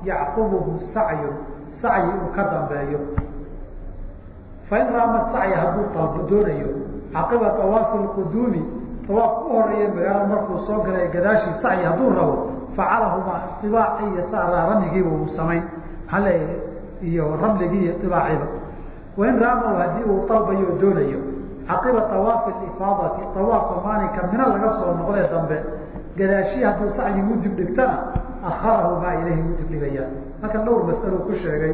yacqubuhu sacyun sacyi uu ka dambeeyo fain raama sacyi hadduu doonayo caqiba awaafi lquduumi awaafka u horreeya magaalo markuu soo galay gadaashii sacyi hadduu rabo facalahumaa ibaaci iyo ramligiiba uu samayn hale iyo ramligii iyo ibaaciba wain raamahu haddii uu dalbayo doonayo caqiba awaafi ifaadati awaafka maalinka mina laga soo noqdee dambe gadaashii hadduu sacyi u dibdhigtana akharahumaa ilayhi u dibdhigaya halkan dhowr masalo ku sheegay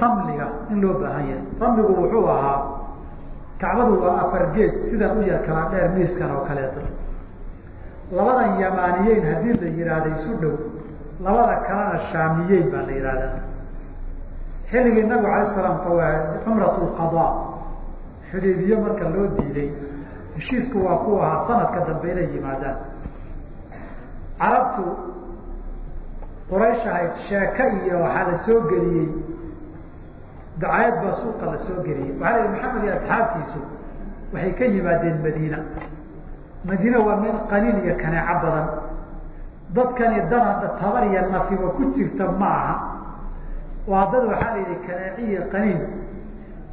ramliga in loo baahan yahay. Ramligu wuxuu ahaa kacbadu waa afar gees sidan u yar kala dheer miiskan oo kaleeto. Labadan yamaaniyeyn haddii la yihahda isu dhow labada kalena shaamiyeyn baa la yihahdaa xilligii nabigu alay slam cumrat lqada xudaybiye marka loo diiday heshiisku waa ku ahaa sanadka dambe inay yimaadaan carabtu quraysh ahayd sheeke iyo waxaa la soo geliyey dacayad baa suuqa la soo geliyey. Waxaa la yihi maxamed iyo asxaabtiisu waxay ka yimaadeen madiina. Madiina waa meel qaliil iyo kaneeco badan. Dadkani dad hadda tabar iyo nafiba ku jirta ma aha. Waa dad waxaa la yidhi kaneeci iyo qaniin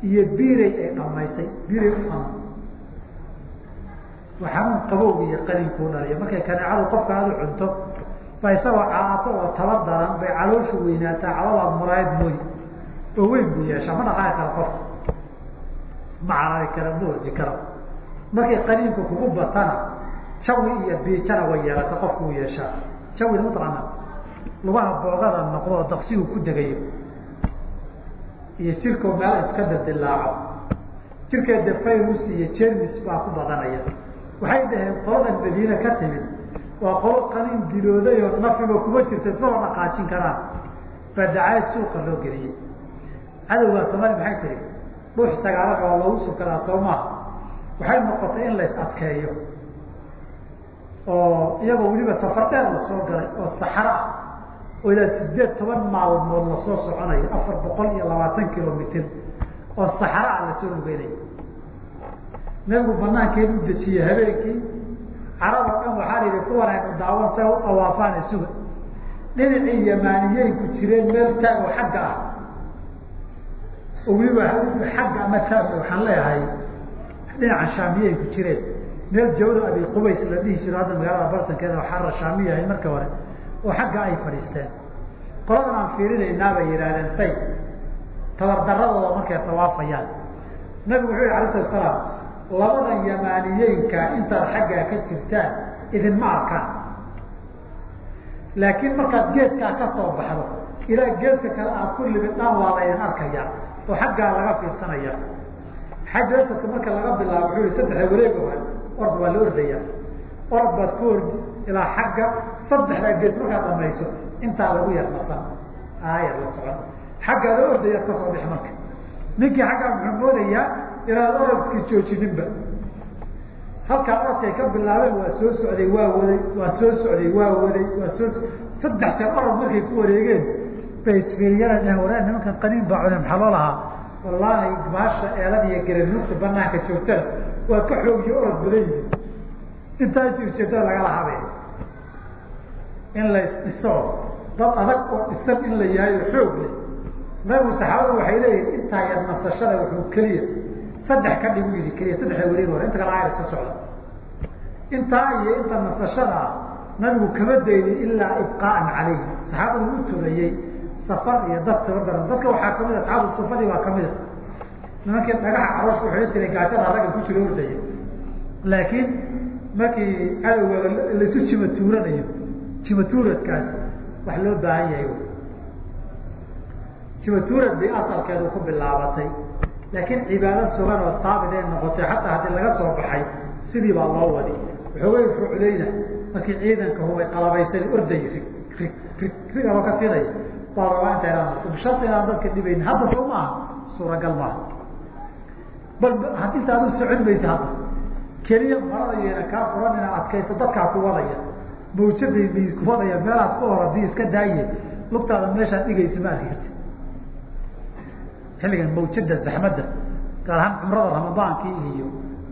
iyo biiray ay dhamaysay biiray u xanuun waa xanuun qabowga iyo qaniinkuu dhaliya. Markay kaneecadu qofka aada u cunto ba isagoo caato oo tabar daran bay calooshu weynaataa caladaad muraayad mooy. Oo weyn buu yeeshaa ma dhaqaaqi kara qofka ma carari kara ma ordi karo. Markay qaniinku kugu batana jawi iyo biijana way yeelata qofku u yeeshaa. Jawina mataqaana lugaha boogada noqdo daqsigu ku degayo iyo jirko meel iska dildilaaco jirkeeda virus iyo jermis baa ku badanaya. Waxay dhaheen qoladan madiine ka timid waa qolo qaniin dilooday oo nafiba kuma jirta ismaba dhaqaajin karaan. Baa dacaayad suuqa loo geliyey cadowgaa soomaaliya maxay tiri? Dhuux sagaalaga oo lagu sukadaa soo maaha waxay noqotay in lays adkeeyo. Oo iyagoo weliba safar dheer la soo galay oo saxaro ah. Oo ilaa sideed toban maalmood la soo soconayo afar boqol iyo labaatan kilomitr oo saxaro ah la soo lugeynaya nabigu banaankeed u dejiyey habeenkii carab oo dhan waxaa la yihi kuwan aynu daawan sa u awaafaane suga dhinacii yamaaniyey ku jireen meel taag oo xagga ah. Oo weliba xagga ama taag waxaan leeyahay dhinaca shaamiyey ku jireen. Meel jawda abi qubays la dhihi jiro hadda magaalada bartankeeda xara shaamiya ahayd marka hore oo xagga ay fadhiisteen. Qoladan aan fiirinaynaa bay yidhahdeen say tabardaradooda markay tawaafayaan. Nabigu wuxuu yihi alay slat slaam labadan yamaaniyeynka intaad xaggaa ka jirtaan idinma arkaan. Laakiin markaad geeskaa ka soo baxdo ilaa geeska kale aad ku libidhaan waa laydin arkayaa oo xaggaa laga fiirsanaya. Xagga asadka marka laga bilaabo wuxuu yihi saddexda wareega hore orda waa la ordaya. Orod baad ku ordi ilaa xagga saddexdaa gees markaad dhamayso intaa lagu yar nasan aayar la socon xaggaada ordayaad ka soo bixi marka. Ninkii xaggaa muxuu moodayaa inaad orodkii joojininba halkaa orodkay ka bilaabeen waa soo socday waa waday waa soo socday waa waday waa soo saddex jeer orod markay ku wareegeen bay isfiiriyana dhaheen waraa nimankan qaniin baa cune maxaa loo lahaa? Wallaahi baasha eelada iyo garanuugta banaanka joogtana waa ka xoogiyo orod badan yihiin intaa inti ujeedada lagala habay in la isdhiso dad adag oo dhisan in la yahay oo xoog leh. Nabigu saxaabadu waxay leeyihiin intaa yar nasashada wuxuu keliya saddex ka dhigu yidhi keliya saddexda wareeg hore inta kale aayar iska socda. Intaa iyo inta nasashada ah nabigu kama daynin ilaa ibqaaan calayhi. Saxaabadu u turayey safar iyo dad tabadaran dadka waxaa ka mid asxaabu sufadii waa ka mid a nimankii dhagaxa carooshka waxay jiray gaajada ragga ku jira ordaya laakiin markii cadowga laisu jima tuuranayo jima tuuradkaas wax loo baahan yahay. Jima tuurad bay asalkeedu ku bilaabatay laakiin cibaado sugan oo saabit ay noqotay xataa haddii laga soo baxay sidii baa loo wadi. Waxoogay ruclayna markii ciidanka hubay qalabaysan orday rig rig rig rig aba ka siinaya baa rabaa inta inaan marto bisharta inaan dadka dhibayn hadda soo maaha suuragal maaha bal inta adu socon maysa hadda keliya marada yeena kaa furan inaa adkayso dadkaa ku wadaya mawjaday mi ku wadaya meelaad ku hor haddii iska daaye lugtaada meeshaad dhigaysa ma arki karti xilligan mawjada zaxmadda gaar ahaan cumrada ramadaankii iyo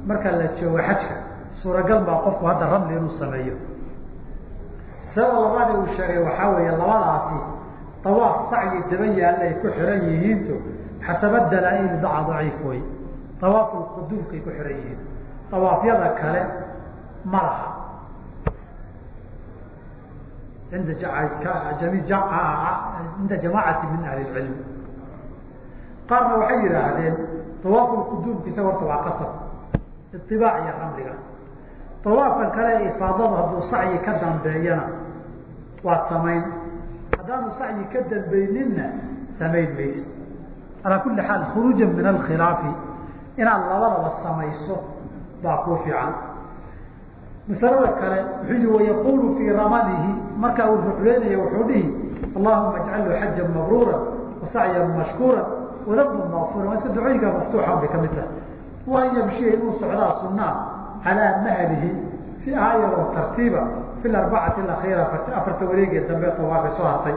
marka la joogo xajka suuragal baa qofku hadda ramli inuu sameeyo. Sababa labaadi uu sheegay waxaa weeye labadaasi dawaaf sacyi daba yaalla ay ku xiran yihiinto xasaba dalaa-il daca daciif wey dawaafu lquduumkay ku xiran yihiin. Dawaafyada kale ma laha. Inda inda jamaacati min ahli lcilm qaarna waxay yidhaahdeen dawaafu lquduumkiisa horta waa qasab itibaac iyo ramliga dawaafkan kale ifaadada hadduu sacyi ka dambeeyana waad samayn. Haddaanu sacyi ka dambayninna samayn maysa. Alaa kuli xaal khuruuja min alkhilaafi inaad labadaba samayso baa kuu fiican. Masalada kale wuxuu yihi wayaqulu fii ramadihi markaa uu rucleynaya wuxuu dhihi allahuma ajcalhu xajan mabruura wasacyan mashkuura wadabun maqfuura waa iska ducooyinkaa maftuuxan bay ka mid tahay waa in yamshiya inuu socdaa sunaa calaa mahlihi si aayaroo tartiiba fi arbacati akhiira afarta wareegee dambe awaafa soo hartay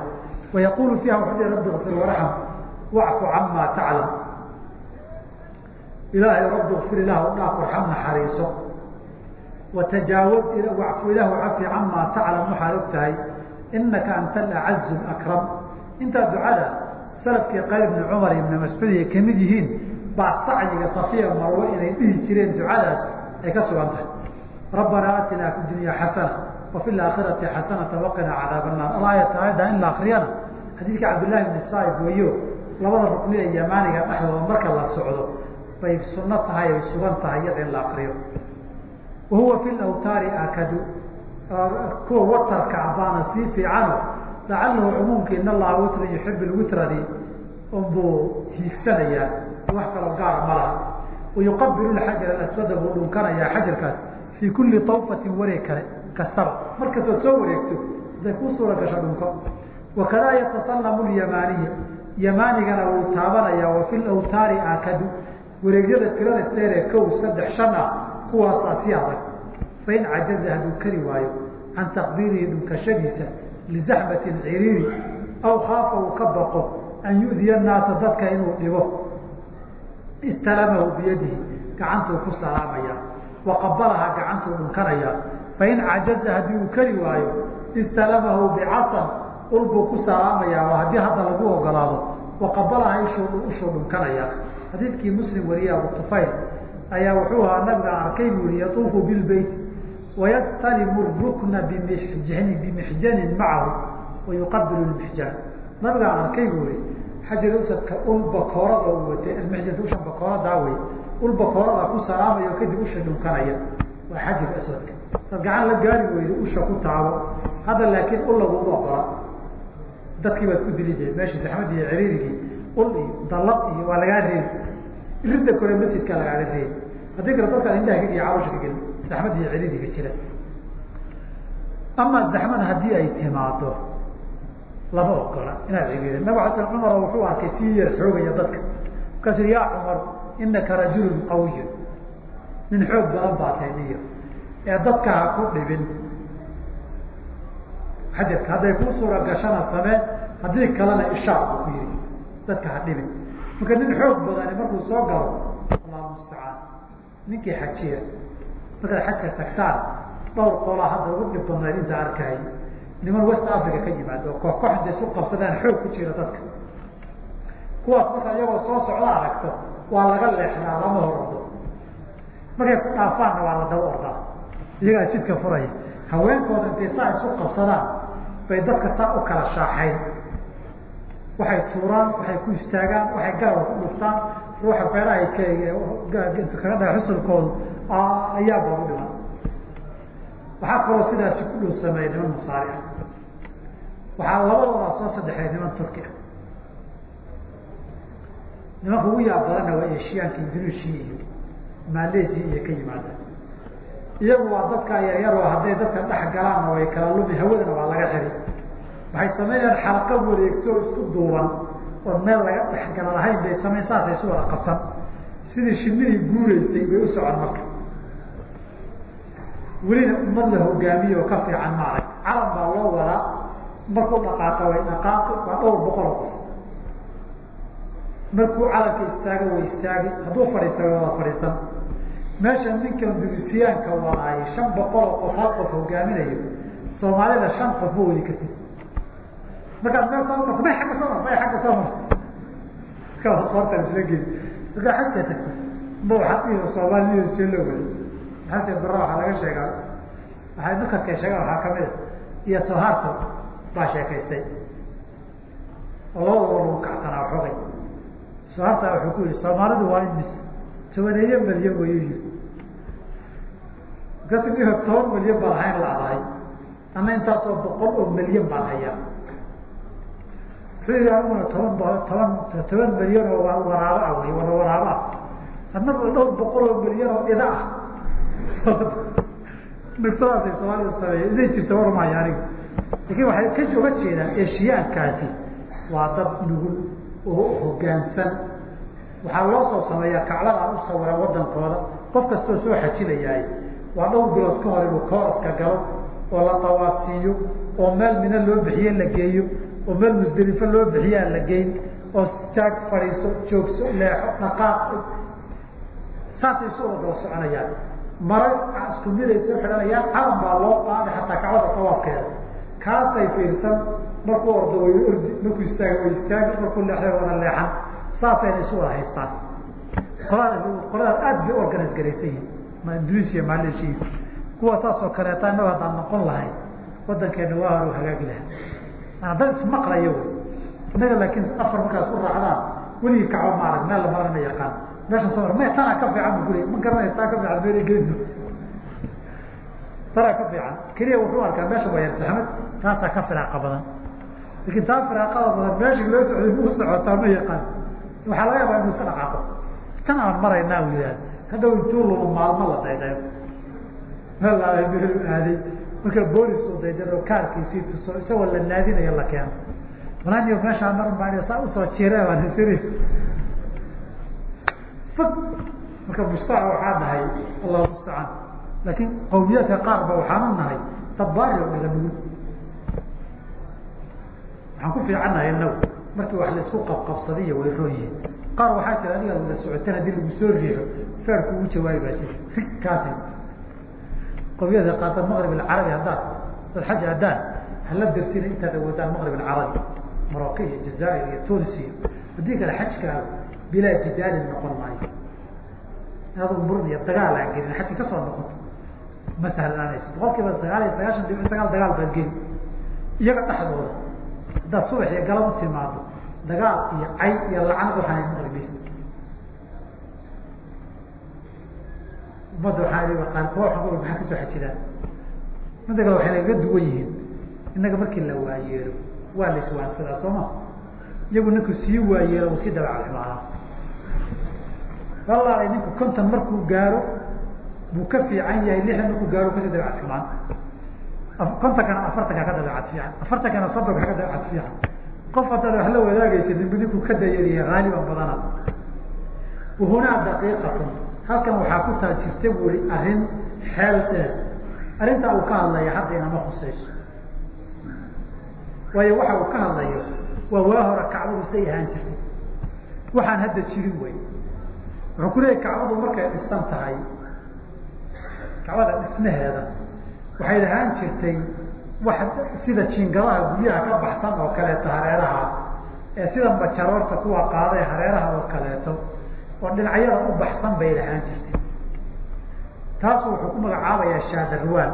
wayaqulu fiiha wuxuu rabbi kfir waraxam wacfu cama taclam ilaahay rabbi kfir ilah dhaaf warxam naxariiso watajaawaz wacfu ilahu cafi camaa taclam waxaad og tahay inaka anta alacazu akram intaa ducada salafkii qayr ibni cumar ibni mascuud ay ka mid yihiin baa sacyiga safiya marwe inay dhihi jireen ducadaas ay ka sugan tahay. Rabbanaa aatinaa fi dunya xasana wafi laakhirati xasanata waqina cadaab annaar alaayat aayadda in la akriyana xadiidka cabdillahi bni saaib weeyo labada rukni ee yamaaniga dhexdooda marka la socdo bay sunno tahay ay sugan tahay iyada in la akriyo wahuwa fi lawtaari akadu. Kuwa watarka baana sii fiicano lacalahu cumuumka in allaha witran yuxib lwitradi unbuu hiigsanayaa wax kaloo gaar ma laha wayuqabilu xajar aswada buu dhunkanayaa xajarkaas fii kulli awfatin wareeg kale kastaba markastood soo wareegto haday kuu suura gasho dhunko wakadaa yatasalamu lyamaaniya yamaanigana wuu taabanayaa wa fi lawtaari akadu wareegyada tirada isdheeree kow saddex shan ah kuwaasaa si adag fain cajaza hadduu kari waayo can takbiirihi dhunkashadiisa lizaxmatin ciriiri aw khaafa uu ka baqo an yu'diya naasa dadka inuu dhibo istalamahu biyadihi gacantuu ku salaamaya wa qabalahaa gacantuu dhunkanaya fain cajaza haddii uu kari waayo istalamahu bicasan ulbuu ku salaamaya oo haddii hadda lagu ogolaado wa qabalahaa ishuu dhunkanaya xadiidkii muslim wariye abu tufayl ayaa wuxuu ahaa nabiga arkay buu yihi yatuufu bilbeyt wayastalimu rukna bimixjani bimixjanin macahu wayuqabilu lmixjaan nabigaan arkay buu yihi xajar usadka ul bakoorada uu watay almixjan usha bakooradaa wey ul bakoorada ku salaamayo kadib usha dhunkanaya waa xajar aswadka dad gacan la gaari weyda usha ku taabo hadda laakiin ul laguma ogola dadkii baad ku dili dee meeshii zaxmad iyo ciriirigii ul iyo dallad iyo waa lagaa reebi irinta kore masjidkaa lagaaga reebi haddii kale dadkaan indhaha iyo caloosha ka gelin zaxmad iyo ciriiriga jira. Ama zaxmad haddii ay timaado lama ogola inaad cibiida nabig ala cumar wuxuu arkay sii yar xoogaya dadka. Markaasuu ya cumar inaka rajulun qawiyun nin xoog badan baa tahay ee dadka ku dhibin. Xajarka hadday kuu suura gashana samee haddii kalena ishaar buu ku yihi dadka ha dhibin. Marka nin xoog badani markuu soo galo allahu mustacaan. Ninkii xajiya markaad xajka tagtaan dhowr qolaa hadda ugu dhib badnayd inta arkay niman west africa ka yimaado oo koox kooxda isu qabsadaan xoog ku jira dadka kuwaas marka iyagoo soo socda aragto waa laga leexdaa lama hor ordo markay ku dhaafaanna waa la daba ordaa iyagaa jidka furaya haweenkooda intay saa isu qabsadaan bay dadka saa u kala shaaxayn waxay tuuraan waxay ku istaagaan waxay garaba ku dhuftaan ruuxa feeraha kaga xusulkoodu ayaa boogu dhiman. Waxaa kaloo sidaasi ku dhow sameeyay niman masaari ah. Waxaa labadoodaa soo saddexay niman turki ah. Nimanka ugu yaab badanna waa eshiyaanka indonesia iyo malaysia iyo ka yimaada. Iyagu waa dadkaa yaryaroo hadday dadka dhex galaanna way kala lumi hawadana waa laga xiri. Waxay sameynayaan xalqa wareegto isku duuban oo meel laga dhexgala lahayn bay sameyn saasay isu wada qabsan sidii shinidii guuraysay bay u socon marka welina ummad la hogaamiye oo ka fiican maarag calan baa loo wadaa markuu dhaqaaqa way dhaqaaqi waa dhowr boqol oo qof. Markuu calanka istaago way istaagi. Hadduu fadhiista way wada fadhiisan. Meesha ninka durusiyaanka wadaay shan boqol oo qof hal qof hogaaminayo soomaalida shan qof ma wadi kartid markaad meel soo marto may agga soo mar may agga soo marto. Qoortaan isla geli. Markaa tagta ma waxaad dhihi soomaaliya see loo wada maxaase bara waxaa laga sheegaa. Waxay nukarkay sheegaan waxaa ka mid a. Iyo sohaarto baa sheekaystay. Oo labadaba lagu kacsanaa xogay. Sohaartaa wuxuu ku yihi soomaalidu waa imis tobaneeye milyan wayu yiri markaasu iho toban milyan baan ahayn laadahay ana intaasoo boqol oo milyan baan hayaa. Wuxuu yihi aniguna toban toban toban milyan oo waraabo ah wey wada waraabo ah. Adnaba dhowr boqol oo milyan oo ida ah dhigtadaasay soomaalida sameeye inay jirta warmaayo aniga. Laakin waxay ka oga jeedaan eshiyaankaasi waa dad nugul oo hogaansan waxaa loo soo sameeyaa kacladaan u sawiran wadankooda. Qof kastoo soo xajinayaay waa dhowr bilood ka hor inuu kooraska galo oo la tawaasiiyo oo meel mina loo bixiye la geeyo oo meel musdelifo loo bixiyaa la geyn oo istaag fadhiiso joogso leexo dhaqaaq. Saasay isu wada soconayaan mara isku mid ay soo xidhanayaan calan baa loo qaada xataa kacbada tawaafkeeda kaasay fiirsan markuu ordo way ordi markuu istaaga way istaagi markuu leexda wada leexan. Saasayna isu wada haystaan. Qolada qoladaas aad bay organize garaysan yihiin ma indonesia malaysia kuwa saas oo kaleeta innago haddaan noqon lahayn wadankeena waa hor hagaagi lahaa maana dad ismaqlaya wy innaga laakiin afar markaas u raacdaan weligii kacbo ma arag meel la marana ma yaqaan meesha soo may tanaa ka fiican bu guriga ma garanaya taa ka fiican meel gelin tanaa ka fiican. Keliya wuxuu arkaa meesha waa yarsaxmad taasaa ka firaaqa badan. Laakiin taa firaaqada badan meesha loo socday mu socotaa ma yaqaan. Waxaa laga yaabaa inuu iska dhaqaaqo tan aan maraynaa u yihahda haddaw intuu lumo maalmo la daydayo meel laaday meel aaday. Marka boolis uu daydan oo kaarkiisii tuso isagoo la naadinayo la keeno. Walaaniyo meeshaa mar baa saa u soo jiire baan hisiri fog. Marka mujtamac waxaa dhahay allahu mustacaan laakiin qawmiyaadka qaar ba waxaanu nahay dad baari oo dhaga nugul waxaan ku fiicannahay inagu markii wax la isku qabqabsadiyo way roon yihiin. Qaar waxaa jira adigaad wada socoteen haddii lagu soo riixo. Feerku ugu jawaabi baa jira kaasi. Qawmiyadka qaarkood maqrib alcarabi haddaad dad xaj haddaan hala dersina intaad awoodaan maqrib alcarabi. Morocco iyo jazaair iyo tunis iyo haddii kale xajkaagu bilaa jidaalin noqon maayo inaad muran iyo dagaal aan gelin xajka ka soo noqoto ma sahlaanayso boqol kiiba sagaal iyo sagaashan dhibic sagaal dagaal baan geli iyaga dhexdooda haddaad subax iyo galab u timaado dagaal iyo cay iyo lacnad waxaana maqli maysa ummadda waxaa qaar kuwa waxaan ku maxaa ka soo xajidaan midda kale waxay nagaga duwan yihiin innaga markii la waayeelo waa la iswaansadaa soo ma iyagu ninku sii waayeelo uu sii dabacalxumaanaa wallaahi ninku konton markuu gaaro buu ka fiican yahay lixdan markuu gaaro ka sii dabacad xumaan kontonkana afartanka ka dabacad fiican. Afartankana soddonka ka dabacad fiican. Qof haddaad wax la wadaagaysa nimbu ninkuu ka dayariya haaliban badana. Wahunaa daqiiqatun. Halkan waxaa ku taa jirta buri arrin xeel dheer arrintaa uu ka hadlaya hadda inama khusayso. Waayo waxa uu ka hadlayo waa waa hore kacbadu say ahaan jirtay. Waxaan hadda jirin wey wuxuu ku kacbadu markay dhisan tahay kacbada dhismaheeda waxay lahaan jirtay wax sida jiingadaha guryaha ka baxsan oo kaleeto hareeraha ee sida majaroorta kuwa qaaday hareeraha oo kaleeto oo dhinacyada u baxsan bay lahaan jirtay. Taasu wuxuu ku magacaabayaa shaadarwaan.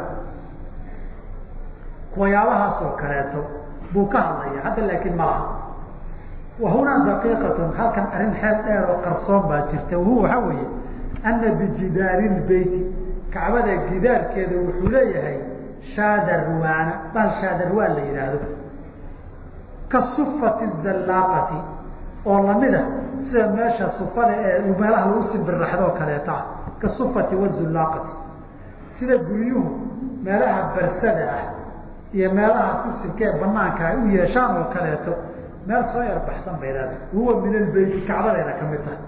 Kuwayaabahaas oo kaleeto buu ka hadlaya hadda laakiin ma laha wahunaa daqiiqatun halkan arrin xeel dheer oo qarsoon baa jirta wahuwa waxaa weeye ana bijidaari lbeyti kacbada gidaarkeeda wuxuu leeyahay shaadarwaana bal shaadarwaan la yidhaahdo ka sufati zallaaqati oo lamida sida meesha sufada ee meelaha lagu simbirraxdo kaleeta ka sufati wazullaaqati sida guryuhu meelaha barsada ah iyo meelaha fusilka ee banaanka ay u yeeshaan oo kaleeto meel soo yar baxsan bay leedahay. Huwa min albeyti kacbadeeda ka mid tahay.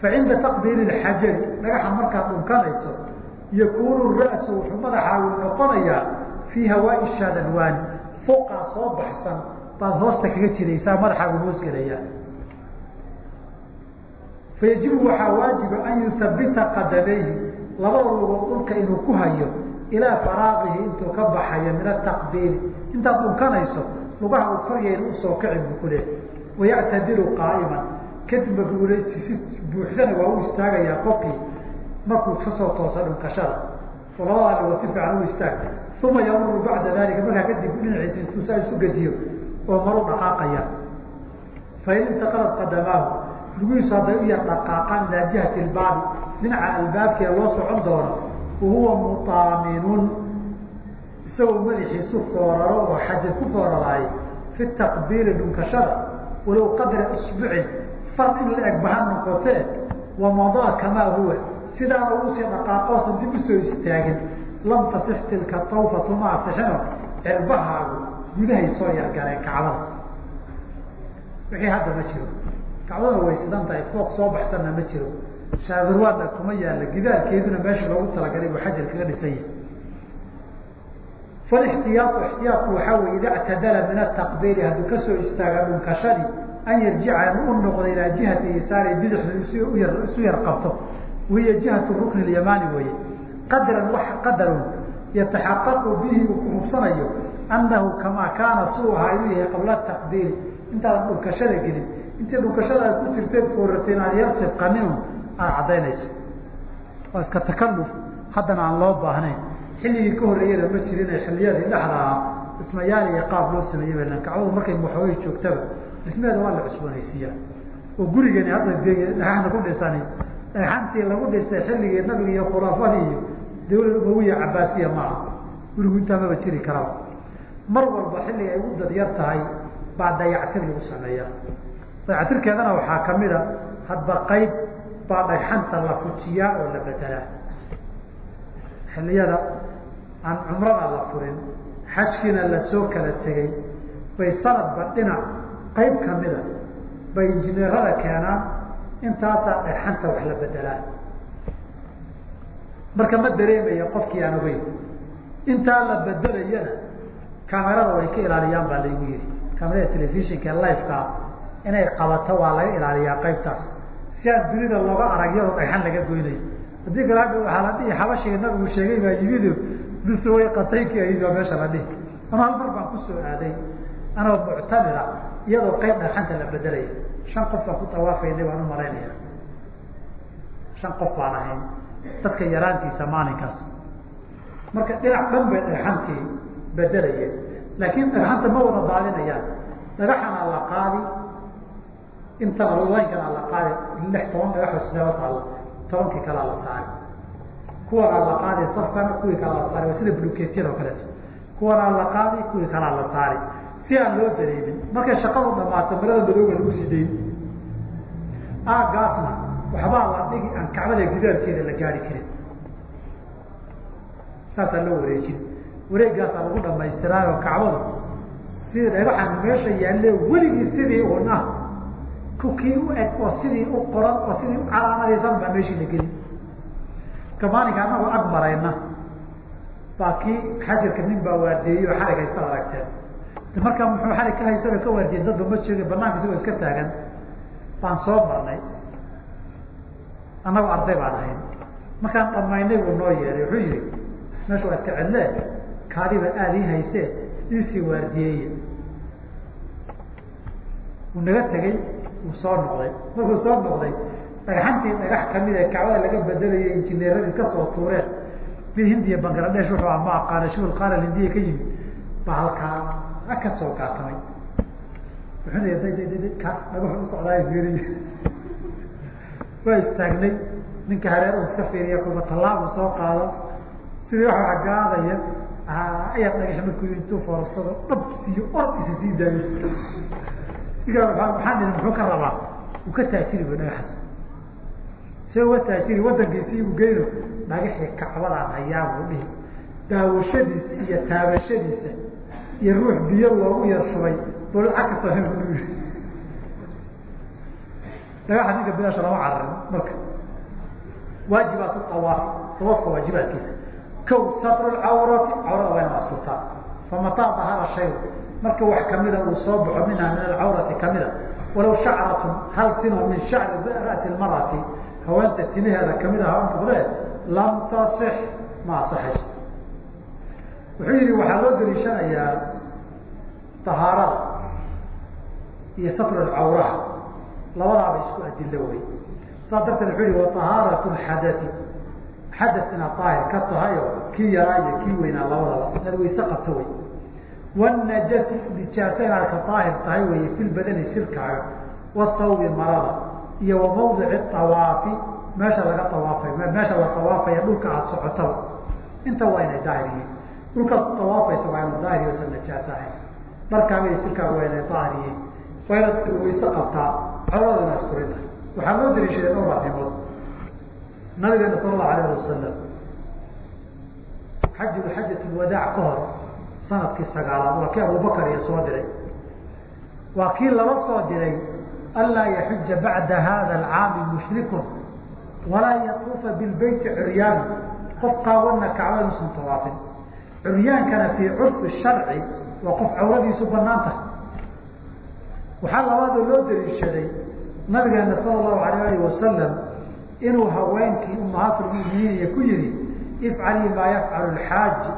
Fa cinda taqbiili xajari dhagaxa markaad dhunkanayso yakunu ra'su wuxuu madaxaagu noqonayaa fii hawaai shaadarwaani fooqaa soo baxsan baad hoosta kaga jiraysaa madaxaagu hoos gelayaa. Fayajibu waxaa waajiba an yusabita qadamayhi labada lugood dhulka inuu ku hayo ilaa faraaqihi intuu ka baxayo min ataqbiili intaad dhunkanayso lugaha uu koryeyn u soo kici buu ku leehay wayactadilu qaa'iman. Kadib maguuleysi buuxdana waa u istaagayaa qofkii markuu ka soo toosa dhunkashada oo labadaa lugood si fiican u istaag uma yamuru bacda dalika markaa kadib dhinaciisa intuu saa isu gediyo oo maru dhaqaaqaya. Fain intaqalat qadamaahu lugihiisu hadday u yar dhaqaaqaan ilaa jihati ilbaabi dhinaca albaabkee loo socon doono wahuwa mutaaminun isagoo madaxiisu fooraro oo xaja ku fooraraay fi taqbiili dhunkashada walow qadra isbucin far in la eg baha noqotee wamadaa kamaa huwa sidaana uusii dhaqaaqoosan dib u soo istaagin lam tasix tilka tawfatu ma asixino cirbahaagu gudahay soo yargaleen kacbada. Wixii hadda ma jiro. Kacbadana way sidan tahay fooq soo baxsanna ma jiro. Shaadirwaadna kuma yaalla gidaarkeeduna meesha loogu talagalay buu xajar kaga dhisan yahay falixtiyaau ixtiyaadku waxaa weye ida ctadala min ataqbiili hadduu ka soo istaaga dhunkashadii an yarjica u noqdo ilaa jihati yasaari bidixda isu yar qabto wahiya jihatu rukni lyamaani weeye qadran wax qadarun yataxaqaqu bihi uu ku hubsanayo annahu kamaa kaana suu ahaa inuu yahay qabla taqbiili intaadan dhunkashada gelin intii dhunkashada ku jirteed foorata inaad yar sibqanin aad caddaynayso waa iska takaluf haddana aan loo baahnayn xilligii ka horreeyana ma jirin xilliyadii dhexda ahaa dhismayaal iyo qaab loo sameeyey baylan kacbadu markay waxoogay joogtaba dhismeeda waa la cusboonaysiiyaa oo gurigani hadda dhagaxna ku dhisani. Dhagaxantii lagu dhisay xilligii nabiga iyo khulaafadii iyo dawlad umawiya cabaasiya maaha. Gurigu intaa maba jiri karaba. Mar walba xilliga ay u dad yar tahay baa dayactir lagu sameeyaa. Dayactirkeedana waxaa ka mid a hadba qayb baa dhagxanta la fujiyaa oo la bedelaa xilliyada aan cumrada la furin xajkiina la soo kala tegey bay sanadba dhinac qayb kamida bay injineerada keenaan intaasaa dhagxanta wax la bedelaa marka ma dareemaya qofkii aan ogeyn intaa la bedelayana kamerada way ka ilaaliyaan baa laygu yihi kamerada telefishinka lifeka inay qabato waa laga ilaaliyaa qaybtaas. Si aan dunida looga arag iyadoo dhagxan laga goynayo haddii kale waaa la dhihi xabashiga nabigu sheegay baa yimido dusuway qataynkii ahayd baa meesha la dhihi. Ama hal mar baan ku soo aaday anoo muctamira iyadoo qayb dhagxanta la bedelaya shan qof baan ku tawaafaynay baan u malaynaya shan qof baan ahayn. Dadka yaraantiisa maalinkaas. Marka dhinac dhan bay dhagxantii bedelayeen laakiin dhagxanta ma wada daadinayaan dhagaxanaa la qaadi intana laynkanaa la qaadi lix toban dhagaxoo sideeba taalla tobankii kalaa la saari kuwanaa la qaadi safkana kuwii kalaa la saari waa sida bulukeetyada oo kaleeto. Kuwanaa la qaadi kuwii kalaa la saari si aan loo dareemin markay shaqadu dhamaato marada madooga lagu sidayn aagaasna waxbaa la dhigi aan kacbada gidaarkeeda la gaari karin. Saasaa loo wareejin. Wareegaasaa lagu dhamaystiraayo kacbadu sida dhagaxan meesha yaalle weligii sidii un ah kukii u eg oo sidii u qoran oo sidii u calaamadaysan baa meeshii la geli ka maalinka anagoo ag marayna. Baa kii xajarka nin baa waardeeyey oo xarig haysta aragteen. Markaa muxuu xarig ka haystaba ka waardiyen dadba ma jooga banaanka isagoo iska taagan. Baan soo marnay. Annagoo arday baan ahayn. Markaan dhamaynay buu noo yeehay wuxuu yihi meesha waa iska cidlee kaadiba aada ii haysee. Iisii waardiyeeye wuu naga tegey soo noqday. Markuu soo noqday dhagxantii dhagax ka mid ee kacbada laga bedelayay injineeradii ka soo tuureen. Mid hindiya bangladesh wuxuu ama aqaana shul qaral hindiya ka yimid. Baa halkaa ka soo gaatamay wuxuu kaas dhagaxu u socdaay fiiriy waa istaagnay ninka hareer uu iska fiiriya kuba tallaabu soo qaado. Sidii waxa agaadaya ayaa dhagax markuu intuu foorsado dhabsiiyo or isa sii daayo nii muxuu ka rabaa uu ka taajiri bu dhagaxas see uga taajiri wadankiisii u geyno dhagaxii kacbadaan hayaa buu dhihi. Daawashadiisa iyo taabashadiisa iyo ruux biyo loogu yar shubay bal lacag ka soo dhagaxa ninka bilaasha lama cararin marka. Waajibaat awaaf awaafka waajibaadkiisa. Kow satru lcawrati cawrada waa ina asturtaa famataa dahara shay marka wax kamida uu soo baxo minha min alcawrati kamida walaw shacratun hal tino min shacri ra'si lmarati haweenta timaheeda kamida ha noqdee lam tasix ma asaxayso wuxuu yihi waxaa loo daliishanayaa tahaarada iyo satru lcawraha labadaaba isku adilo wey saas darteed wuxuu yihi watahaaratu xadai xadat inaad daahir ka tahayo kii yaraa iyo kii weynaa labadaba inaad wayse qabto wey wanajasi nijaasa inaad ka daahir tahay wey fi lbadani shirkaaga wasawbi marada iyo wa mawdici awaafi meesha laga awaafay meesha la awaafaya dhulka aada socotaba inta waa inay daahir yihiin dhulkaad awaafaysa waa ina daahir osan najaas ahayn dharkaaga iyo shirkaaga waa inay daahir yihiin waa inaad wayse qabtaa inaad iskurinta waxaa loo daliishaday dhowr arrimood nabigeena sala allahu alayh wasalam xaj xajat lwadaac ka hor sannadkii sagaalaad waa kii abubakar iyo soo diray. Waa kii lala soo diray anlaa yaxuja bacda hada alcaami mushrikun walaa yatuufa bilbeyti curyaanu qof qaawana kacbada musan tawaafin. Curyaankana fii curfi sharci waa qof cawradiisu bannaan tahay. Waxaa labaadoo loo daliishaday nabigeena sala allahu alayh alih wasalam inuu haweenkii umahaatulmuminiin iyo ku yihi ifcalii maa yafcalu lxaaji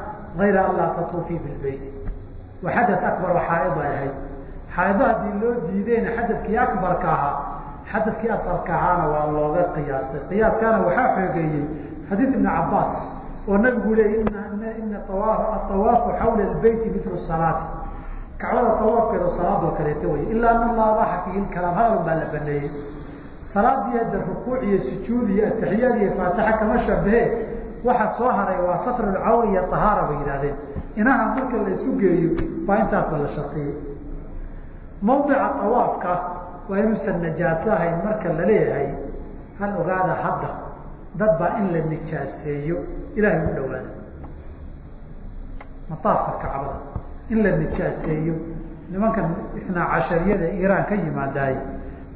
ayra an laa tatuufii bilbeyt wa xadad akbar oo xaaid ay ahayd xaaido haddii loo diideyna xadadkii akbarka ahaa xadadkii asarka ahaana waa looga qiyaastay qiyaaskaana waxaa xoogeeyey xadiid ibn cabaas oo nabigu leeyay ina atawaafu xawla lbeyti milu salaati kacbada tawaafkeeda salaadoo kaleeto wey ilaa ana laa abaxa fiihi kalaam hadal baa la baneeyey salaadii hadda rukuuc iyo sujuud iyo atixiyaad iyo faatixa kama shabahe waxa soo haray waa satru lcawri iyo tahaara bay yidhahdeen inaha marka la isu geeyo baa intaasba la shaqeeyey. Mawdica tawaafka waa inuusan najaaso ahayn marka la leeyahay hal ogaada hadda dad baa in la nijaaseeyo ilahay u dhawaada mataafka kacbada in la nijaaseeyo. Nimankan isnaa cashariyada iiraan ka yimaadaay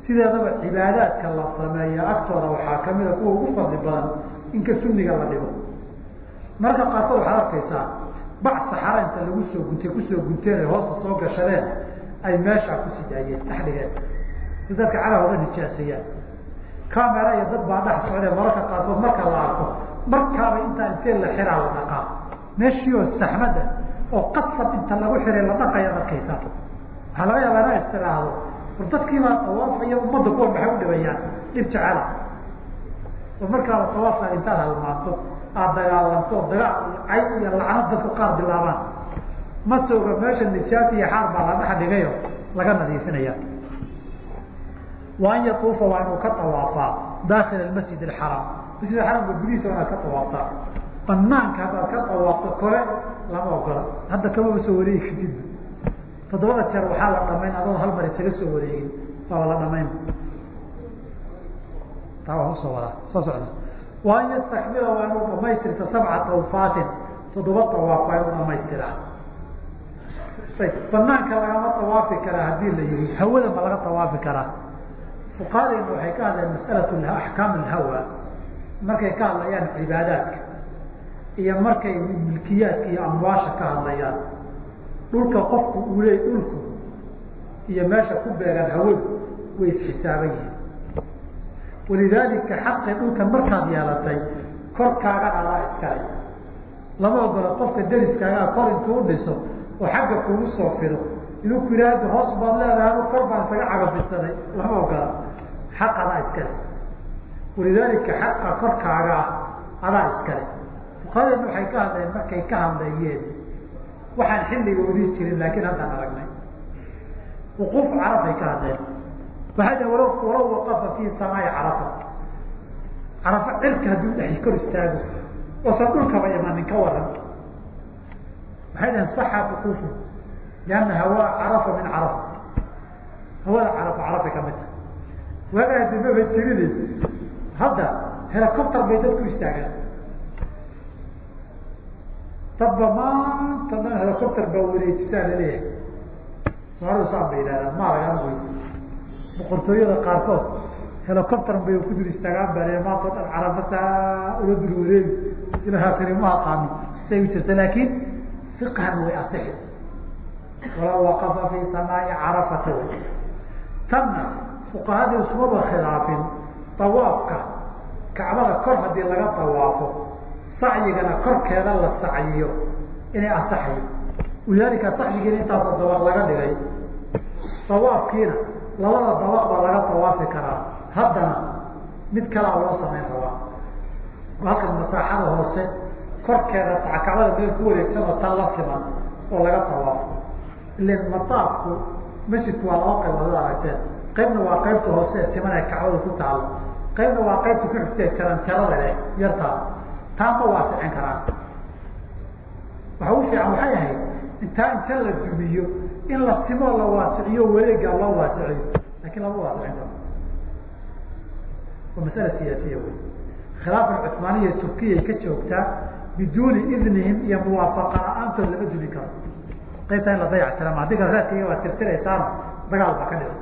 sideedaba cibaadaadka la sameeya agtooda waxaa kamida kuwa ugu fadli badan inka sunniga la dhigo. Marka qaarkood waxaad arkaysaa bac saxara inta lagu soo guntay ku soo gunteen hoosta soo gashadeen ay meeshaa ku sii daayeen dhex si dadka cagahooda nijaaseeyaan. Camera iyo dad baa dhex socdee mararka qaarkood marka la arko markaaba intaa intee la xiraa la dhaqaa. Meeshii oo saxmada oo qasab inta lagu xiray la dhaqayaad arkaysaa. Waxaa laga yaabaa inaa istiraahdo war dadkiibaa tawaafaya ummadda kuwa maxay u dhibayaan? Dhib jecela oo markaaba tawaafka intaad halmaanto aada dagaalanto dagaal cay iyo lacnad dadku qaar bilaabaan. Ma sooga meesha nijaas iyo xaar baa la dhex dhigayo laga nadiifinaya wa an yatuufa waa inuu ka tawaafaa daakila masjid axaraam masjid xaramka gudihiisa waa inaad ka tawaaftaa banaanka haddaad ka tawaafto kore lama ogola. Hadda kamaba soo wareegi kadib. Toddobada jeer waxaa la dhamayn adoon hal mar isaga soo wareegin waaba la dhamayn taa waa u soo wadaa soo socda. Wa an yastakmila waa inuu dhamaystirta sabca tawfaatin toddoba tawaaf waa inuu dhamaystiraa banaanka lagama tawaafi karaa haddii la yihi hawada ma laga tawaafi karaa. Fuqahadeena waxay ka hadleen mas'alatu axkaam alhawa markay ka hadlayaan cibaadaadka iyo markay milkiyaadka iyo amwaasha ka hadlayaan. Dhulka qofku uu leey dhulku iyo meesha ku beegan hawadu way isxisaaban yihiin walidaalika xaqi dhulka markaad yeelatay korkaaga adaa iskale lama ogola qofka deriskaagaa kor intuu u dhiso oo xagga kugu soo fido inuu ku yidhaahdo hoos baad leedahay kor baan isaga cagafidsaday lama ogola xaq adaa iskale walidaalika xaqa korkaaga ah adaa iskale fuqahadeena waxay ka hadleen markay ka hadlayeen waxaan xilligoodii jirin laakiin haddaan aragnay wuquuf carafay ka hadleen walaw walaw waqafa fii samaai carafa carafa cirka hadduu dhex kor istaago oosan dhulkaba imanin ka waran waxay dhaheen saxa wuquufu lianna hawaa carafa min carafa hawada carafa carafay ka mid tahay waagaa dimaba jirini hadda helicopter bay dadku istaagaan dadba maanta dhan helicopter baa wareejisaa la leeyahay soomaalida saan bay yidhahdaan maalagaan wey boqortooyada qaarkood helicopter bay ku dul istaagaan baa le maanta o dhan carafa saa ula dul wareegi ilahaasini ma aqaano say u jirta laakiin fiqhan way asixi. Walaw waqafa fi samaai carafata tanna fuqahadii ismaba khilaafin tawaafka kacbada kor haddii laga tawaafo sacyigana korkeeda la sacyiyo inay asaxayo walidaalika saxyigiina intaasoo dabaq laga dhigay. Tawaafkiina labada dabaq baa laga tawaafi karaa. Haddana mid kalaa loo samayn rabaa. Halkan masaaxada hoose korkeeda kacbada meel ku wareegsan oo tan la siman oo laga tawaafo ilan mataafku masjidku waa laba qaybood aragteen. Qaybna waa qaybta hoose ee siman ee kacbada ku taalo qaybna waa qaybta ku xigtee jaran jarada leh yartaa taa ma waasicin karaan waxa u fiican waxay ahayd intaa inta la dumiyo in la simoo la waasiciyo wareegaa loo waasiciyo. Lakin lama waasicin waa masala siyaasiya wey khilaafan cusmaaniya turkiyay ka joogtaa biduuni idnihim iyo muwaafaqa la'aantood lama dumi karo. Qaybtaa in la dayac tirama haddii kale raadkayga waa tirtiraysaana dagaal baa ka dhici.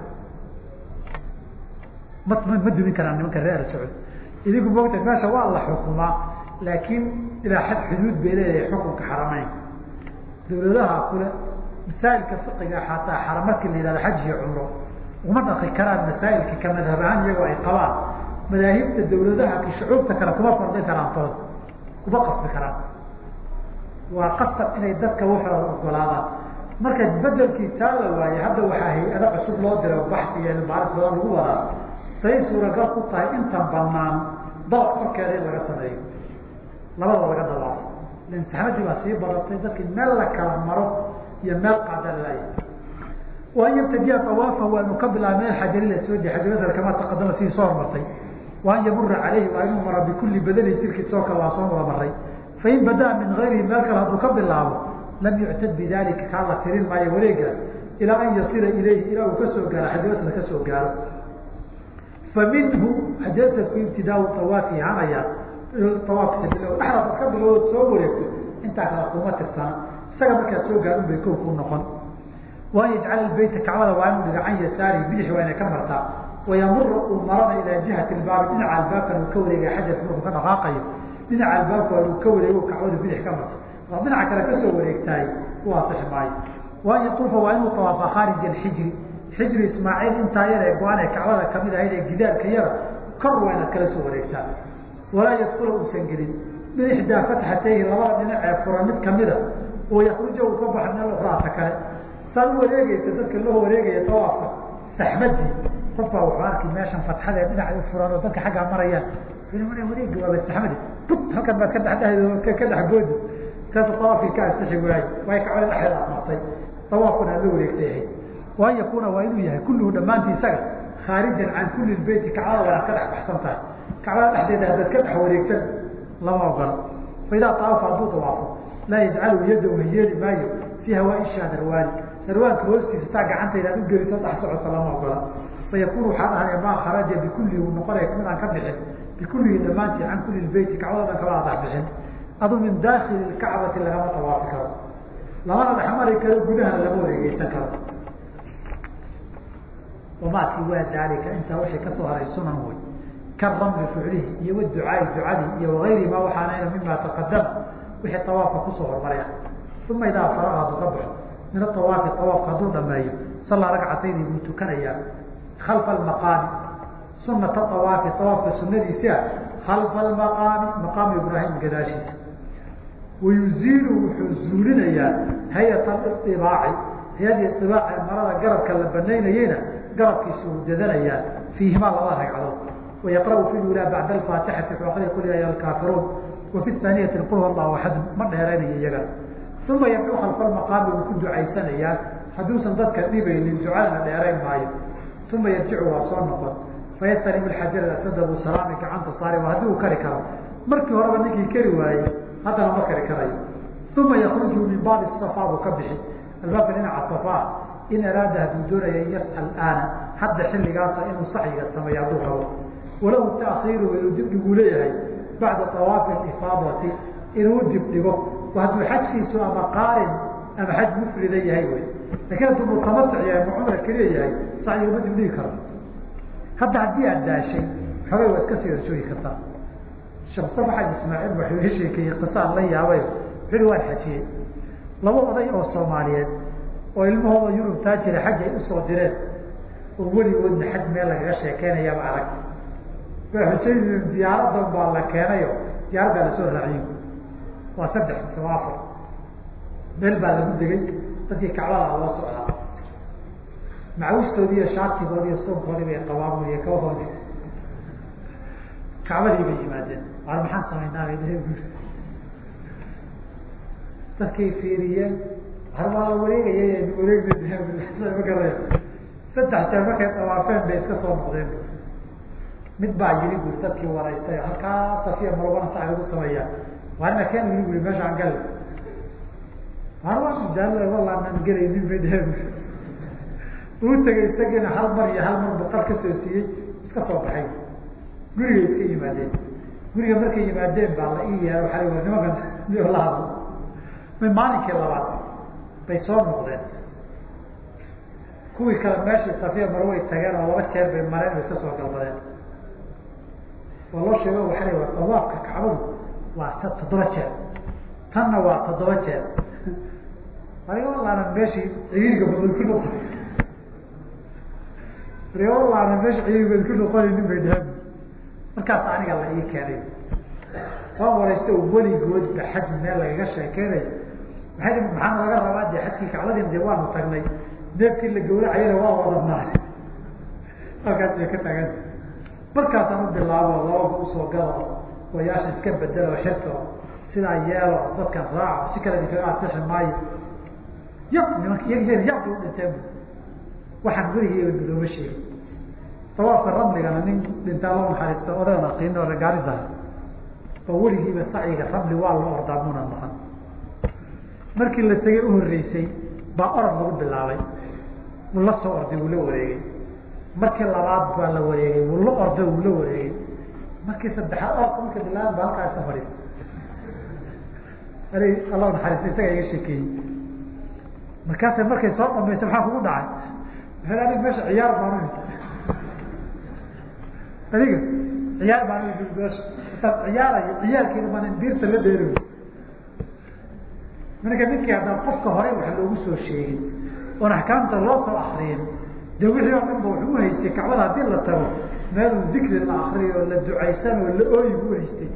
Ma ma dumin karaan nimanka reer socod idigu moogta meesha waa la xukumaa laakiin ilaa xad xuduud bay leedahay xukunka xarameyn dawladaha kule masaa'ilka fiqiga xataa xara markii la yihahdo xaj iyo cumro uma dhaqi karaan masaa'ilka ka madhab ahaan iyagoo ay qabaan madaahibta dawladaha shucuubta kale kuma fardin karaan tood kuma qasbi karaan. Waa qasab inay dadka waxooda ogolaadaan marka bedelkii taa la waayey hadda waxaa hay'ado cusub loo diro baxsi iyo baaris badan lagu wadaa. Say suuragal ku tahay intan banaan dabaq korkeeda in laga sameeyo. Labada laga dabaafo. Lan saxmadii baa sii badatay dadkii meel la kala maro iyo meel qaadalaya waan yabtadiya awaafa waa inu ka bilaaba meel xajari soo de xajarsal kama taqadama sidii soo hormartay. Waan yamura caleyhi waa inuu mara bikulli badani jirkiisoo kale waa soo wada fain badaa min gayrihi meel kale hadduu ka bilaabo lam yuctad bidalika kaa la tirin maayo wareegaas ilaa an yasila ilayhi ilaa uu ka soo gaaro xajarsal ka soo gaaro. Fa minhu ibtidaau awaafi hanaya awaafkiisa bilo dhexdaad ad ka bilowd soo wareegto intaa kale kuma tirsana isaga markaad soo gaadhin bay kow ku noqon. Waan yajcala beyta kacbada waa inuu dhiga can yasaari bidix waa inay ka martaa wayamura uu marana ilaa jihati baabi dhinaca albaabkan uu ka wareegaya xajarka markuu ka dhaqaaqayo dhinaca albaabka uu ka wareego kacbada bidix ka marto waa dhinaca kale ka soo wareegtaay u asixi maayo. Waan yatuufa waa inuu tawaafa khaarij alxijri. Xijri ismaaciil intaa yar ee go'aan ee kacbada ka mid ahayd ee gidaarka yara kor waa inaad kala soo wareegtaa. Walaa yadkula uusan gelin. Min ixdaa fatxatayhi labada dhinac ee furan mid kamida oo yakruja uu ka baxa min alukraata kale. Saad u wareegeysa dadka loo wareegaya tawaafka saxmadii qof baa wuxuu arki meeshan fatxada ee dhinaca u furan oo dadka xaggaa marayaan. Wareegi waaba saxmadi but halkan baad ka dhedhe ka dhex goodi. Kaasu tawaafkii ka ansixi waaye waayo kacbada dhexdeeda aad martay tawaafkuna aad la wareegta yahay waan yakuuna waa inuu yahay kulluhu dhammaantii isaga. Khaarijan can kulli beyti kacbada waa ka dhex baxsan tahay kacbada dhexdeeda haddaad ka dhex wareegtan lama ogola. Fa idaa tawaafa hadduu tawaafo laa yajcalu yadahu yeeli maayo fii hawaa'i shadarwaani sarwaanka hoostiisa taa gacantayda aad u geliso dhex socota lama ogola. Fayakunu waxaa ahanee maa kharaja bikullihi uu noqonaya mid aan ka bixin. Bikullihi dhammaantii can kulli beyti kacbada dhan kama dhex bixin. Adu min daakili kacbati lagama tawaafi karo. Lamana dhexmari karo gudahana lama wareegeysan karo. Wamaa siwaa daalika intaa waxay ka soo haray sunan wey karamli ficlihi iyo waducaai ducadii iyo wagayri ma waxaanayna mima taqadama wixii tawaafka ku soo hormaraya. Uma idaa faraga hadduu ka baxo min atawaafi tawaafka hadduu dhameeyo sallaa ragcatayni buu tukanayaa khalfa almaqaami sunata awaafi tawaafka sunadiisia khalfa almaqaami maqaamu ibraahim gadaashiisa. Wayuziilu wuxuu zuulinayaa hay'at alibaaci hay'adii ibaac ee marada garabka la banaynayeyna garabkiisa uu dadanayaa fiihimaa labada ragcadood. Wayaqra'u fi lulaa bacda alfaatixati xooqadi qul ya ayuha alkaafiruun wa fi thaaniyati qul allahu axad ma dheeraynayo iyagana uma yadcuu khalfa almaqaami wuu ku ducaysanayaa hadduusan dadka dhibaynin ducadana dheerayn maayo. Uma yarjicu waa soo noqon. Fayastarim alxajar asada buu salaami gacanta saari waa haddii uu kari karo. Markii horeba ninkii kari waayey haddana ma kari karayo. Uma yakruju min baabi safaa buu ka bixi. Albaabka dhinaca safaa in araada hadduu doonaya in yasca aana hadda xilligaasa inuu sacyiga sameeyo hadduu rabo. Walahu taakhiiru dibdhiguu leeyahay bacda awaafi ifaadati inuu dibdhigo hadduu xajkiisu ama qaarin ama xaj mufrida yahay wy laakiin hadduu mutamatic yahay ma cumra keliya yahay sacyiga ma dibdhigi karo hadda haddii aad daashay xogay waa iska sii horjoogi kartaa. Mustafa xaj ismaaciil waxuu iga sheekeeyey qisaan la yaabay. Wuxuuhi waan xajiyey. Laba oday oo soomaaliyeed oo ilmahooda yurub taa jira xaj ay u soo direen. Oo weligoodna xaj meel lagaga sheekeynayaaba arag bay xujaydiin diyaaradan baa la keenayo diyaaraddaa la soo raaciyo waa saddex waa afar meel baa lagu degay dadkii kacbada loo socdaa macawistoodi iyo shaatigoodi iyo soonkoodii bay qabaan iyo kabahoodi kacbadii bay yimaadeen. War maxaan samaynaa bay dhahe bui dadkay fiiriyeen har waa la wareegaya wareegma garaya saddex jeer markay dawaafeen bay iska soo noqdeen mid baa yiri bui dadkii waraystay halkaa safiya marobana sac lagu sameeyaa. Waarina ken yiri bui meeshaan gal uu tegay isagiina hal mar iyo hal mar boqol ka soo siiyey iska soo baxay. Gurigay iska yimaadeen. Guriga markay yimaadeen baa la ii yeeha waa wa nimankan iyo la hadlo. May maalinkii labaad bay soo noqdeen. Kuwii kale meeshii safiya maro way tageen oo laba jeer bay mareen bay iska soo galbadeen waa loo sheego waxaa wa dawaafka kacbadu waa s toddoba jeer. Tanna waa toddoba jeer. Adiga walaana meeshii ciriiriga badad ku noqon adiga walaana meesha ciriiriga bad ku noqonaynin bay dhahan markaas aniga la ii keenay. Waan waraysta weligoodba xaj meel lagaga sheekeynayo maay maxaana laga rabaa? De xajkii kacbadiina de waanu tagnay. Neefkii la gawracayana waa wadanaa halkaas bay ka tagan markaasaan u bilaabo lababa u soo galo wayaasha iska bedelo xirto sidaa yeelo dadkan raaco si kale idinkaga asixi maayo. Yab nimanka iy yabka u dhinteen. Waxaan weligeyba looma sheegin dawaafka ramligana nin dhintaa loo naxariista odagan aqiino regaarisa oo weligiiba sacyiga ramli waa loo ordaa muna maqan markii la tegay uhoreysay baa orod lagu bilaabay. Wuu la soo orday wuu la wareegay markii labaad baa la wareegay wuu la orday wuu la wareegay. Markii saddexaad orka marka bilaaban ba halkaa iska fadhiista alla naxariista isaga iga sheekeeyey. Markaasa markay soo dhamaysa maxaa kugu dhacay? Maaa anig meesha ciyaar baan adiga ciyaar baan meesha markaad ciyaarayo ciyaalkiina manin biirta la dheeri marka ninkii haddaan qofka hore wax loogu soo sheegin oon axkaamta loo soo akriyin de wixii oo dhan ba wuxuu uhaystay kacbada haddii la tago meeluu dikri la akriyo la ducaysan la ooyi bu uhaystay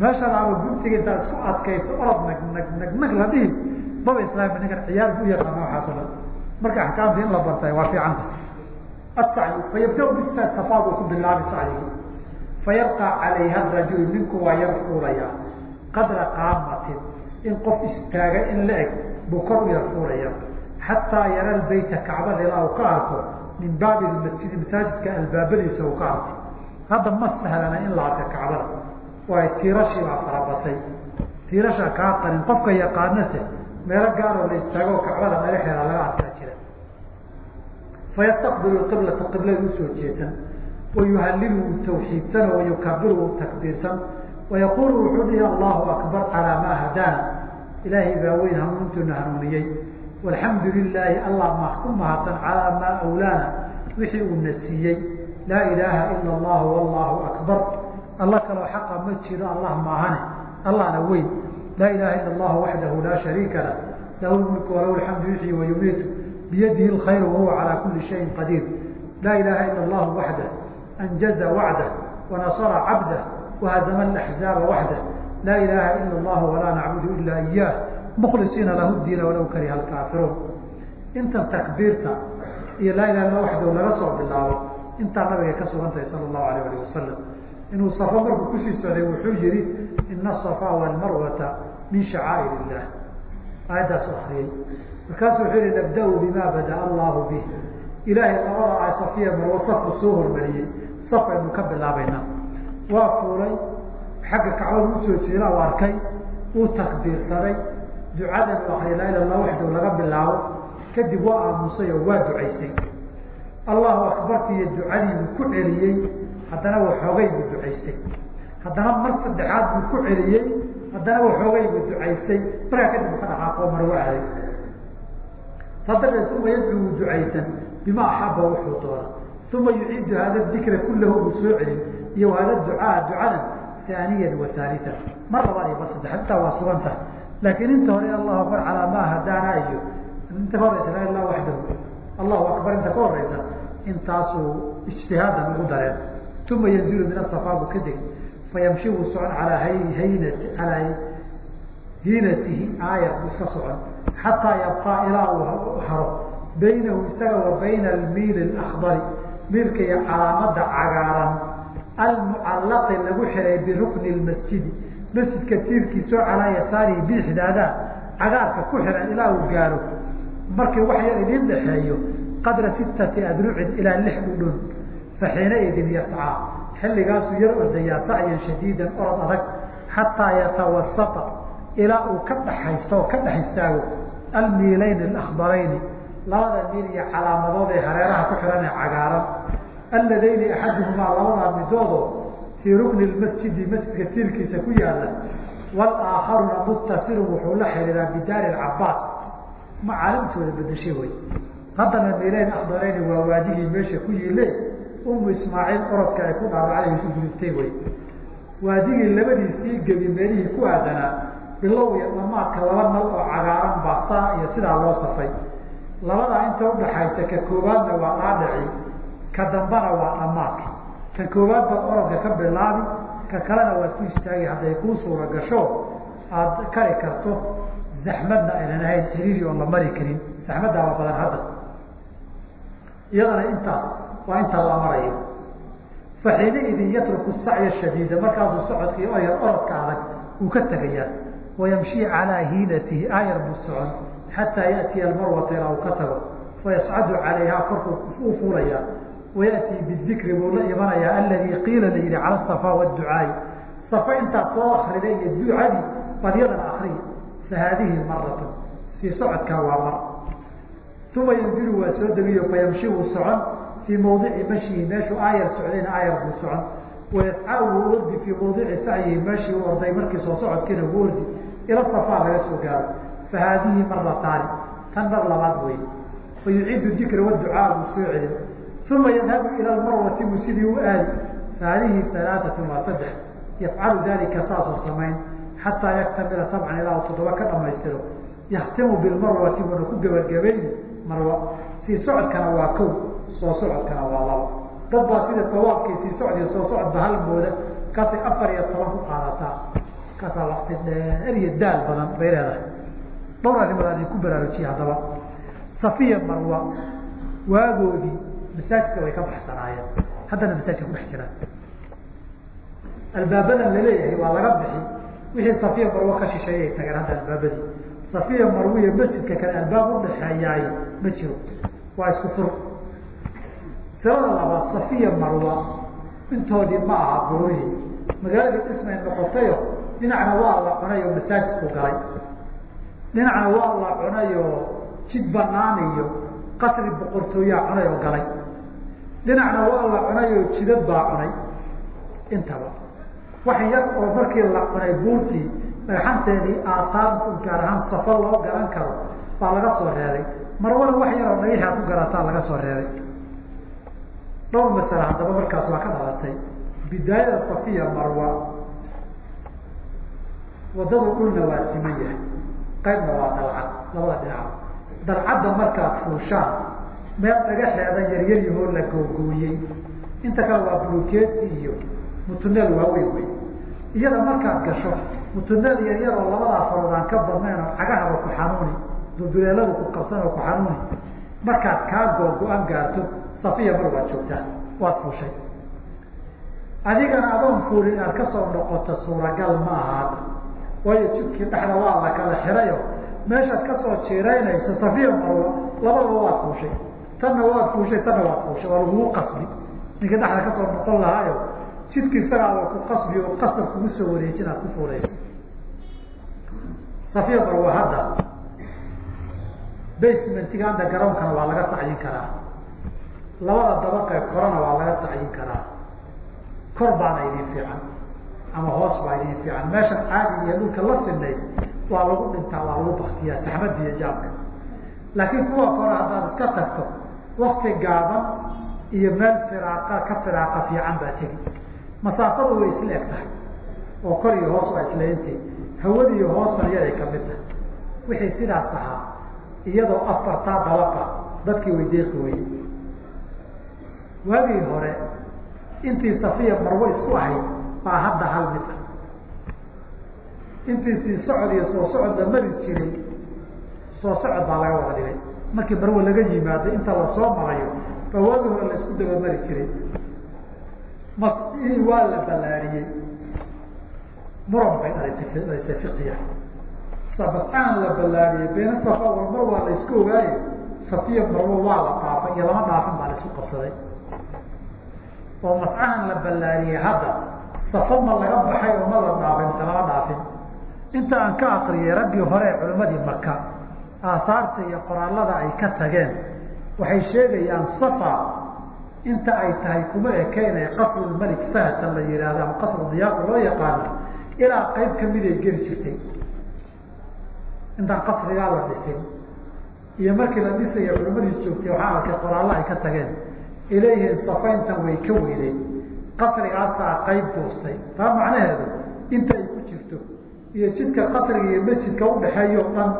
meeshaan aba guntiga intaa isku adkayso orod nag nag nag nag la dhihi baba islaami ninkan ciyaar bu yaqaana waxaaso dhan. Marka axkaamta in la bartay waa fiicanta asacyu fayabda bisa safaa buu ku bilaabi sacyigi fayabqaa calayha rajul ninku waa yar fuulayaa qadra qaamatin in qof istaaga in la eg buu kor u yar fuulaya. Xataa yara lbeyta kacbada ilaa uu ka arko min baabi masjidi masaajidka albaabadiisa uu ka arko hadda ma sahlana in la arka kacbada. Waayo tiirashii baa farabatay tiirasha kaa qarin qofka yaqaanase meelo gaaroo la istaago kacbada dhagaxeeda laga arkaa jira. Fayastaqbilu qiblata qiblada u soo jeesan. Wayuhalilu uu tawxiidsan wayukabiru uu takbiirsan. Wayaqulu wuxuu dhihi allahu akbar calaa maa hadaana ilaahay baa weyn hanuuntuna hanuuniyey walxamdu lilaahi allah ma ku mahadsan calaa maa awlaana wixii uuna siiyey laa ilaaha ila allahu wallahu akbar. Alla kaloo xaqa ma jiro allah maahane allahna weyn. Laa ilaha ila allahu waxdahu laa shariika lah. Lahu lmulku walahu alxamdu yuxyi wayumiitu biyadihi lkhayr wahuwa calaa kuli shayin qadiir. Laa ilaha ila allahu waxdah anjaza wacdah wanasara cabdah wahazama alaxzaaba waxdah laa ilaha ila allahu walaa nacbudu ila iyaah mukhlisiina lahu diina walaw kariha alkaafiruun intan takbiirta iyo laa ilaha illa waxdahu laga soo bilaabo intaa nabigay ka sugantahay sala allahu alayh alih wasalam inuu safo markuu ku sii socday wuxuu yihi ina asafa walmarwata min shacaa'ir illah aayaddaasu akriyey markaasuu wuxuu yihi nabda-u bima bada'a allahu bih ilaahay labada safiya marwo safku soo hormariyey saf aynu ka bilaabaynaa waa fuulay xagga kacbada u soo jeeda u arkay uu takbiirsaday ducadan u akriyay laa ila lah waxdahu laga bilaabo kadib waa aamusay oo waa ducaystay. Allahu akbarti iyo ducadiibuu ku celiyey haddana waxoogay buu ducaystay. Haddana mar saddexaad buu ku celiyey haddana waxoogay buu ducaystay. Markaa kadib ka dhaqaaqoo marwo aaday saa darteed uma yadcu wuu ducaysan bima axaba wuxuu doona uma yuciidu hada dikra kulahu buu soo celin iyo hada ducaa ducadan aaniyan wa haalian mar labaad iyo mar saddex intaa waa sugan tahay laakiin inta hore allahu akbar calaa maa hadaana iyo inta ka horeysa laa ilah waxdahu allahu akbar inta ka horeysa intaasuu ijtihaadan ugu dareen uma yanzilu min asafaa buu ka deg fayamshi wuu socon alaa haynati alaa hiinatihi aayar buu iska socon xataa yabqaa ilaa uu haro baynahu isaga wa bayna almiili akbari miilka iyo calaamada cagaaran almucallaqi lagu xiray birukni masjidi masjidka tiirkiisoo calaa yasaarihi bidixdaada cagaarka ku xiran ilaa uu gaaro markii wax yar idiin dhaxeeyo qadra sittati adrucin ilaa lix dhudhun fa xiinaidin yascaa xilligaasuu yar ordayaa sacyan shadiidan orod adag xataa yatawasata ilaa uu ka dhaxaysto ka dhex istaago almiilayni alakbarayni labada miil iyo calaamadood ee hareeraha ku xihan ee cagaaran. Alladayni axaduhumaa labadaa midoodo fii rukni masjidi masjidka tiirkiisa ku yaalla walaakharuna muttasilun wuxuu la xiriiraa bidaari cabaas macaalim is wada bedeshe wey haddana miilayn akbarayni waa waadihii meesha ku yiile umu ismaaciil orodka ay ku dhaabacday ku gudubtay wey waadigii labadiisii gebi meelihii ku aadanaa bilow iyo dhamaadka laba nal oo cagaaran baa saa iyo sidaa loo safay. Labadaa inta udhaxaysa ka koowaadna waa dhaadhaci ka dambana waa dhamaadka ka koowaad baad orodka ka bilaabi ka kalena waad ku istaagi hadday kuu suura gasho kari karto zaxmadna aynan ahayn xiriiri oon la mari karin. Zaxmaddaaba badan hadda. Iyadana intaas waa inta la marayo fa yatruku sacya shadiida markaasuu socodka iyo oyar orodka adag uu ka tegayaa wayamshii calaa hiinatihi aayar buu socon xataa yaatiya almarwata ilaa uu ka tago. Fayascadu calayhaa korkuu u fuulayaa wayatii bidikri buu la imanayaa aladii qiila la yihi cala safa waducaai safa intaad soo akriday iyo ducadii badyadana akriy fa haadihi maratu sii socodkaa waa mar uma yanzilu waa soo degiyo fayamshi wuu socon fii mawdici mashihi meeshuu aayar socdayna aayar buu socon wayasca wuu ordi fii mawdici sacyihi meeshii u orday markii soo socodkiina wuu ordi ila safaa laga soo gaaro fa haadihi tan mar labaad wey fa dikra waducaa buu soo celin uma yadhabu ila lmarwati buu u aadi fa haadihi alaaatun waa saddex yafcalu dalika saasoo samayn xataa yaktamila sabcan ilaa toddoba ka dhamaystiro yaktimu bilmarwati wana ku gebagabayni marwa sii socodkana waa kow soo socodkana waa labo dad baa sida dawaabkii sii socdiyo soo socodba hal mooda kaasay afar iyo toban ku qaadataa kaasaa wakti dheer iyo daal badan bay leedahay dhowr arrimood aan idinku baraarujiye haddaba safiya marwa waagoodii masaajidka way ka baxsanaayeen. Haddana masaajidka ku dhex jiraan. Albaabadan la leeyahay waa laga bixi. Wixii safiya marwo ka shisheeyay tageen hadda albaabadii. Safiya marwo iyo masjidka kale albaab udhaxeeyaay ma jiro. Waa isku fur. Masalada labaad safiya marwa intoodii ma aha burihii magaaladii dhismay noqotayo dhinacna waa la cunay oo masaajidku galay. Dhinacna waa la cunay oo jid banaan iyo qasri boqortooyaa cunay galay dhinacna waa la cunay oo jidad baa cunay intaba. Wax yar oo markii la cunay buurtii dhagxanteedii aataar gaar ahaan safar loo garan karo baa laga soo reebay. Marwana wax yar oo dhagixi aad ku garataa laga soo reebay. Dhowr masale haddaba markaas waa ka dhalatay. Bidaayada safiya marwa. Wadadu dhulna waa siman yahay. Qaybna waa dalcad labada dhinac. Dalcadda markaad fuushaan meel dhagaxeeda yaryarihoo la googooyey. Inta kale waa bulukeeti iyo mutuneel waaweyn wey iyada markaad gasho mutuneel yaryar oo labadaa farood ka badnayn oo cagahaba ku xanuuni dulduleeladu ku qabsan oo ku xanuuni markaad kaa googo-an gaarto safiya mar waad joogtaa waad fuushay. Adigana adoon fuulin aad ka soo noqoto suuragal ma ahaada waayo jidkii dhexda waa la kala xirayo meeshaad ka soo jiiraynayso safiya marwa labadaba waad fuushay tanna waad fuushay tanna waad fuushay waa lagugu qasbi. Ninka dhexda ka soo noqon lahaayo jidki isagaaba ku qasbi oo qasab kugu soo wareejin aad ku fuulayso. Safiya marwa hadda. Basementiga anda garoonkana waa laga sacyin karaa. Labada dabaqee korona waa laga sacyin karaa. Kor baana idin fiican ama hoos baa idin fiican. Meesha caadi iyo dhulka la sinay waa lagu dhintaa waa lagu baktiyaa saxmada iyo jaabka laakiin kuwa kore haddaad iska tagto wakti gaaban iyo meel firaaqa ka firaaqa fiican baa tegi. Masaafadu way isla eg tahay oo kor iyo hoos waa isla intay hawada iyo hoosna iyaday ka mid tahay. Wixii sidaas ahaa iyadoo afartaa dabaqa dadkii way deeqi weye waagii hore intii safiya marwo isku ahayd baa hadda hal mid ah. Intii sii socod iyo soo socod la mari jiray soo socod baa laga wada dhigay markii marwo laga yimaado inta la soo marayo baa waagii hore la isku daba mari jiray masii waa la ballaariyey. Muran bay dhalisay fiqiya sabascaan la ballaariyey beena safa war mar waa la isku ogaaye safiya marwo waa la dhaafay iyo lama dhaafin baa la qabsaday. Oo mascahan la ballaariyey hadda. Safo ma laga baxay oo ma la dhaafay mise lama dhaafin. Inta aan ka akriyay raggii hore ee culimmadii maka aasaarta iyo qoraallada ay ka tageen. Waxay sheegayaan safa inta ay tahay kuma ekeynay qasrulmelik fahatan la yihahdo ama qasru diyaafa loo yaqaano ilaa qayb kamiday geli jirtay. Intaan qasrigaa la dhisin. Iyo markii la dhisaya culimadii joogtay waxaan arkay qoraallo ay ka tageen. Ilayhin safayntan way ka weynay qasrigaasaa qayb boostay. Taa macnaheedu inta ay ku jirto. Iyo jidka qasriga iyo masjidka udhaxeeyo dhan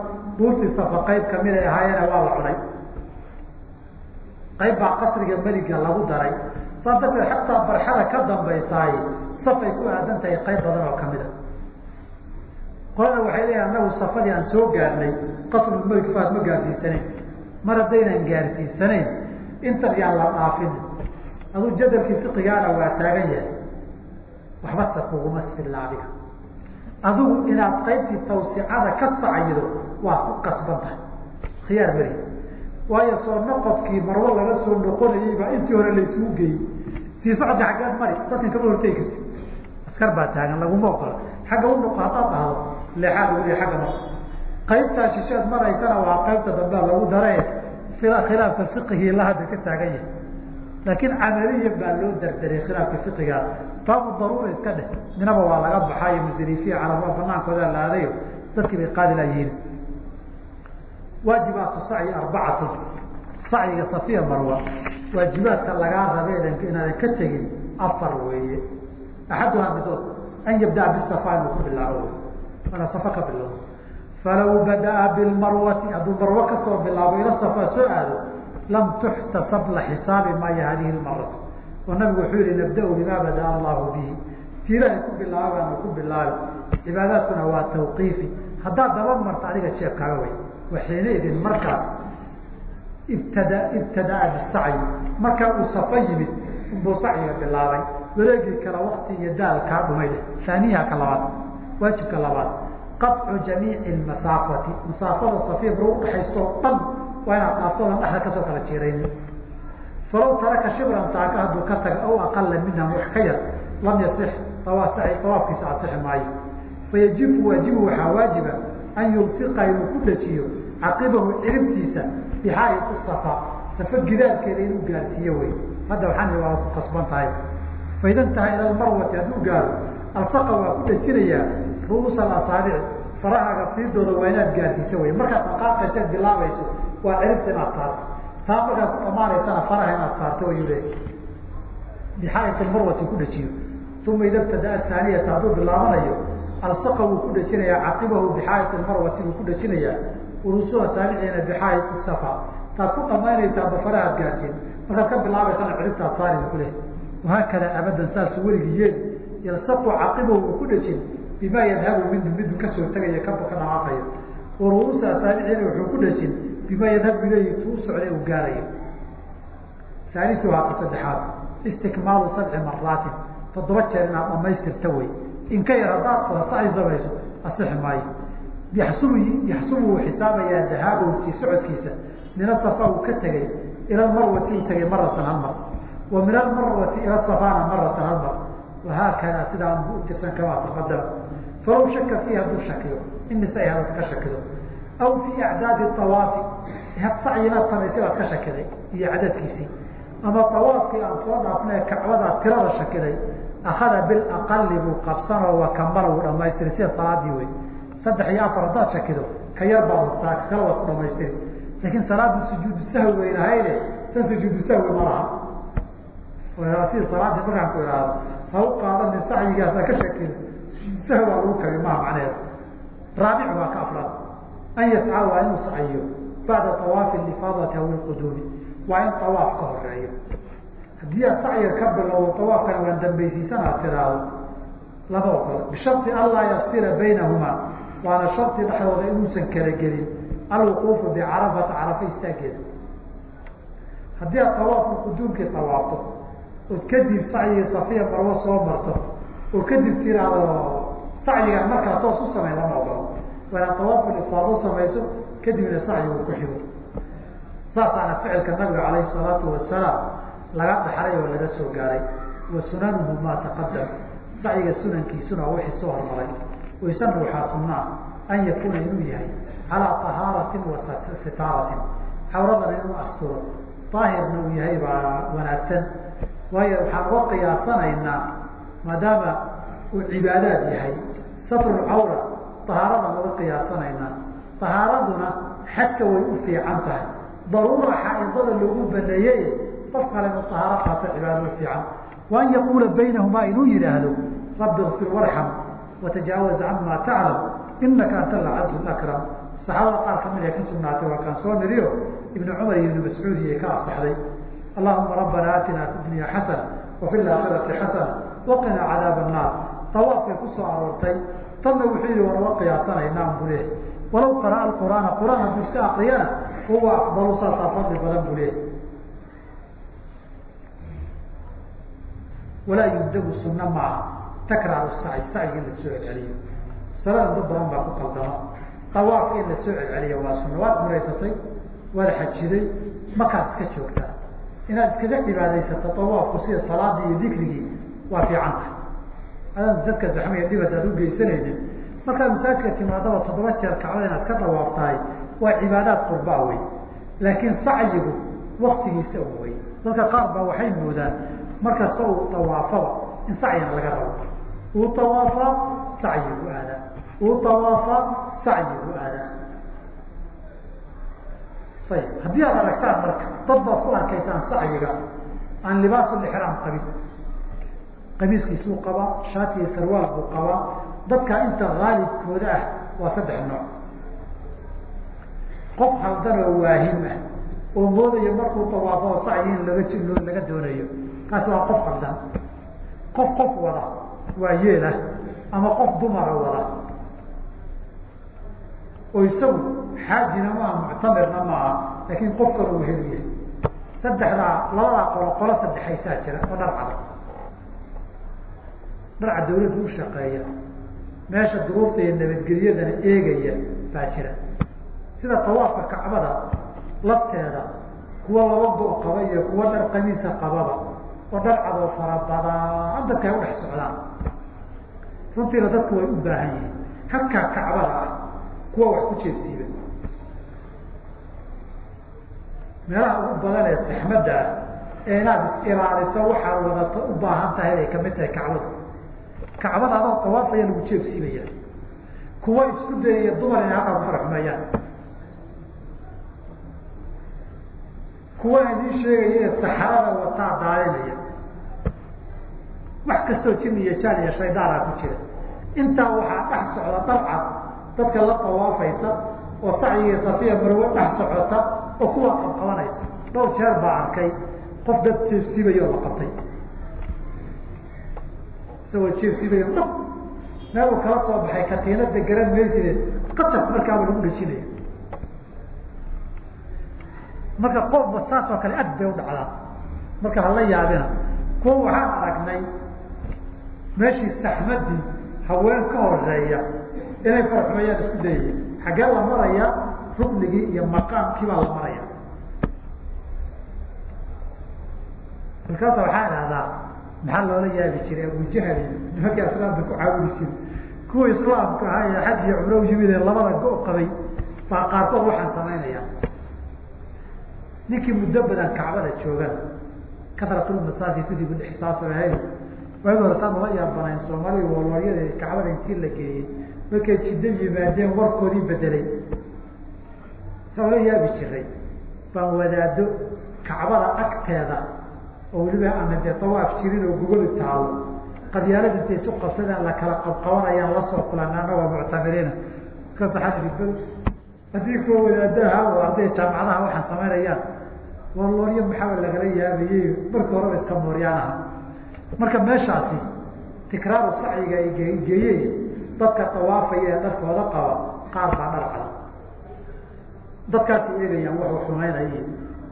buurtii safa qayb ka mid ay ahaayeena waa la cunay. qayb baa qasriga meliga lagu daray. saas darteed xataa barxada ka dambaysaay safay ku aadan tahay qayb badan oo ka mid a. qolada waxay leeyahay anagu safadii aan soo gaarnay qasrulmelig faad ma gaarsiisanayn. mar haddaynan gaarsiisanayn intan yaan la dhaafin. aduu jadalkii fiqigaana waa taagan yahay. waxba se kuguma sfilla adiga adigu inaad qaybtii tawsicada ka sacyido waa ku qasban tahay. Khiyaar mari waayo soo noqodkii marwo laga soo noqonayey baa intii hore laysugu geeyey. Sii socodka xaggeed mari dadkan kama hortegi karti askar baa taagan laguma ogola. Xagga u noqo haddaad dhahdo leexaa lagu leey agga noqo. Qaybtaa shisheed maraysana waa qaybta dambea lagu dare khilaafka fiqigii la hadda ka taagan yahay laakiin camaliyan baa loo dardaray khilaafka fiqigaa baabu daruura iska dheh. Minaba waa laga baxaayo masariifiya calama banaankooda la aadayo dadkii bay qaadi layihiin waajibaatu sacyi arbacatun sacyiga safiya marwa waajibaadka lagaa rabe inaadan ka tegin afar weeye. Axaduhaa midood an yabdaa bisafa inuu ku bilaabo. Mana safa ka bilowdo. Falaw badaa bilmarwati hadduu marwo ka soo bilaabo ila safa soo aado lam tuxtasab la xisaabi maayo hadihi lmaratu oo nabigu wuxuu yihi nabda-u bimaa badaa allahu bihi. Tiirahay ku bilaabaanu ku bilaabi cibaadaadkuna waa tawqiifi. Haddaad daba marta adiga jeebkaaga way waxiina idin markaas ibtada ibtadaa bisacyi. Markaa uu safa yimid unbuu sacyiga bilaabay. Wareegii kale wakti iyo daal kaa dhumay. Aaniha ka labaad waajibka labaad. Qaطcu jamiici masaafati. Masaafada safiya mar udhaxaysto dhan waa inaad dhaaftoodan dhexda ka soo kala jeerayni falaw taraka shibran taaka hadduu ka taga aw aqala minha wax ka yar lam yasix awaafkiisa asixi maayo. Fayajibu waajibu waxaa waajiba an yulsiqa inuu ku dhajiyo caqibahu ciribtiisa bixaait safa safa gidaarkeeda inuu gaarsiiyo wey hadda waxaan waa ku kasban tahay faida intaha ila marwati hadduu gaaro alsaqa waa ku dhajinayaa ru'uusa asaabici farahaaga fiidooda waa inaad gaarsiiso wey markaad dhaqaaqaysaad bilaabayso waa ciribta inaad saarto. Taa markaad ku dhamaanaysana faraha inaad saarto ayuu leeyahy bixaait marwati ku dhajiyo. Uma ida btadaa aaniyata hadduu bilaabanayo alsaqa wuu ku dhajinayaa caqibahu bixaait marwati wuu ku dhajinayaa urusuha saabiciina bixaait safa taad ku dhamaynaysaa bafarahaad gaarsiin. Markaad ka bilaabaysana ciribtaad saari bu kuleh wahaakada abadan saasuu weligii yeeli yalsaqu caqibahu wuu ku dhajin bima yadhabu minhu midu ka soo tegaya ka ka dhamaaqayo waruusa asaabiciina wuxuu ku dhajin tuu socday uu gaarayo. Aalisuhaa ka saddexaad istikmaalu sabci maraatin toddoba jeer inaad dhamaystirta wey in yar haddaad saay samayso asixi maayo. Yaxsub yaxsubu uu xisaabayaa dahaabahu tii socodkiisa. Min asafa uu ka tegay. Ila marwati uu tegay maratan hal wa min almarwati ila safana maratan hal wahaakada sidaa bu utirsan kamaa taqadama falaw shaka fiihi hadduu shakiyo. In nisa hadaad ka shakido aw fii acdaadi awaafi saci inaad samaysay baad ka shakiday iyo cadadkiisii ama awaafkii aan soo dhaafnay kacbadaa tirada shakiday akada bilaqali buu qabsanoo waa kamala uu dhamaystiri sida salaadii wey saddex iyo afar haddaad shakido ka yar baad hurtaa ka kala waad ku dhamaystiri laakiin salaadii sujuudu sahwi weyn ahayde tan sujuudu sahwi ma laha sida salaadii markaan ku ihaahdo ha qaadanin sacyigaasa ka shakido sujuudu sahwi baa lagu kagi maha macneheeda raabic waa ka afraad an yascaa waa inuu saciyo bacda awaafi ifaadati aw ilquduumi waa in awaaf ka horeeyo haddii aad sacyar ka bilowdo awaafkana waan dambaysiisan aad tiraahdo lama ogolo bishari anlaa yafsila baynahumaa waana shardi dhexdooda inuusan kala gelin alwuquufu bicarafata carafa istaageeda haddii aad awaafu quduumkii awaafto ood kadib sacyiga safiya marwo soo marto oo kadib tiraahdo sacyigan markaa toos u samay lama ogolo waa inaad awaafu ifaado samayso kadibna sacyigu ku xigo saasaana ficilka nabiga calayhi salaatu wasalaam laga dhaxlay oo laga soo gaaray wa sunanuhu maa taqadam sacyiga sunankiisuna wixii soo hormaray waysana waxaa sunaa an yakuuna inuu yahay calaa tahaaratin wa sitaaratin xawradana inuu asturo daahirna uu yahay baa wanaagsan waayo waxaan uga qiyaasanaynaa maadaama uu cibaadaad yahay satrulcawra tahaaradaan uga qiyaasanaynaa tahaaraduna xajka way u fiican tahay daruura xaaidada loogu baneeyey qof kale inuu tahaaro qaato cibaado u fiican wa yaquula baynahumaa inuu yidhaahdo rabbi ikfir warxam watajaawaz cama taclam inaka anta alcazu akram saxaabada qaar ka mid ee ka sugnaatay waa kaan soo niriyo ibnu cumar iyo ibnu mascuud iyo ka asaxday allahuma rabbana aatina fi dunya xasana wafi laakhirati xasana waqina cadaab annaar tawaafkay ku soo aroortay tanna wuxuu yihi waan uga qiyaasanaynaa bu leeh walaw qara'a qur'aana quraan hadduu iska akriyana huwa afdalu saasaa fadli badan bu leeh walaa yubdagu sunna maaha. Takraaru saci sacyiga in la soo celceliyo salada dad badan baa ku qaldama tawaafka in la soo celceliyo waa sunna. Waad muraysatay waad xajiday markaad iska joogtaa. Inaad iskaga cibaadaysato tawaafku sida salaadii iyo dikrigii waa fiican tahay adaan dadka zaxmiya dhibad aad ugeysanaynin markaad masaajidka timaadaba toddoba jeer kacbada inaad iska dawaaftahay waa cibaadaad qurbaa wey laakiin sacyigu waktigiisa un wey dadka qaar baa waxay moodaan markasta uu tawaafaba in sacyina laga rabo. Uu tawaafaa sacyigu aadaa. Uu tawaafaa sacyigu aadaa. Ayib haddii aad aragtaan marka dad baad ku arkaysaan sacyiga aan libaasulixraam qabin qamiiskiisuu qabaa shaatiya sarwaal buu qabaa dadka inta haalibkooda ah waa saddex nooc. Qof haldan oo waahim ah oo moodayo markuu tawaafo oo sacyi in laga jilo laga doonayo kaasi waa qof haldan qof qof wada waa yeelah ama qof dumara wada. Oo isagu xaajina maaha muctamirna maaha laakiin qof kale uu heliyahay saddexdaa labadaa qolo qolo saddexaysaa jira oo dhar cada dharca dawladda u shaqeeya meesha duruufta iyo nabadgelyadana eegaya baa jira. Sida tawaafka kacbada lafteeda kuwa laba go- qaba iyo kuwa dhar kamiisa qababa oo dhar cadoo farabadaan dadka ay udhex socdaan. Runtiina dadku way u baahan yihiin. Halkaa kacbada ah kuwa wax ku jeebsiiba. Meelaha ugu badan ee saxmadda ah ee inaad is-ilaaliso waxaad wadato u baahan tahay ay ka mid tahay kacbada kacbada adoo lagu jeebsiibaya kuwa isku dayaya dumar inay halkaa ku faraxumeeyaan kuwa idin sheegaya ee saxarada wataa daalinaya wax kastoo jin iyo jaan iyo shaydaana ku jira. Intaa waxaa dhex socda dabcad dadka la tawaafaysa oo sacyiga safiya marwe dhex socota oo kuwa qabqabanaysa dhowr jeer baa arkay qof dad jeebsiibaya oo la qabtay isagoo jeebsiibaya meel uu kala soo baxay katiinada garan maysideed qajab markaaba lagu dhejinaya. Marka qofba saas oo kale ad bay u dhacdaa. Marka hala yaabina kuwa waxaan aragnay meeshii saxmadii haween ka horreeya inay farxumeeyaan isku dayaya xaggee la maraya ruknigii iyo maqaamkii baa la maraya. Markaasa waxaa idhahdaa maxaa loola yaabi jiray abujahali nimankii islaamka ku caabudi jira kuwa islaamka ahaa ee xaj iyo cumro yimid ee labada go- qabay baa qaarkood waxaan samaynaya ninkii muddo badan kacbada joogan karatulmasaasitadiibu xisaashahay waagi hore saan ula yaabanayn soomaaliya walwalyada kacbada intii la geeyey. Markay jiddo yimaadeen warkoodii bedelay saa ula yaabi jiray baan wadaado kacbada agteeda oo weliba ana dee tawaaf jirin oo gogoli taalo qadyaalada intay isu qabsadaan la kala qabqabanayaan la soo kulan anagoo muctamiriina. Kasaxadibal haddii kuwa wadaadaha oo arday jaamacadaha waxaan samaynayaan wallooryo maxaaba lagala yaabayey marka horeba iska mooryaan aha. Marka meeshaasi tikraaru sacyiga ay geeyey dadka tawaafaya ee dharkooda qaba qaar baa dhar cada dadkaasi eegayaan wax wax xumaynaya iyo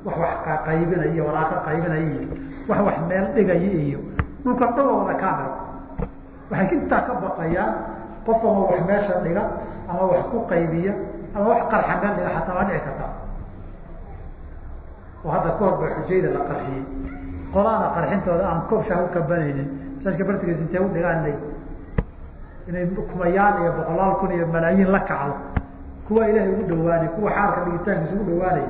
wax wax qaybinaya iyo waraaqo qaybinaya iyo wax wax meel dhigaya iyo dhulka dhagooda kaamiro waxay intaa ka baqayaan qof ama wax meesha dhiga ama wax ku qaybiya ama wax qarxa dhiga xataa waa dhici karta. Oo hadda kahor ba xujayda la qarxiyey. Qolaana qarxintooda aan koob shaah u kabanaynin masaajka bartigiis intay u dhigaanay inay kumayaan iyo boqolaal kun iyo malaayiin la kacdo. Kuwa ilaahay ugu dhawaanay kuwa xaarka dhigitaankiisa ugu dhawaanay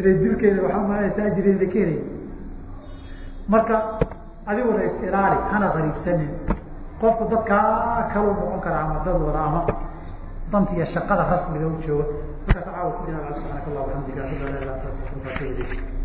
inay dilkeeda waxaa umaanaysa ajriina ka helay marka adiguna is-ilaali hana qariibsanin. Qofku dadkaa kaluu noqon kara ama dad wada ama danta iyo shaqada rasmiga u jooga. Markaas caawa ku jira subxaanaka allah waxamdika ashhadu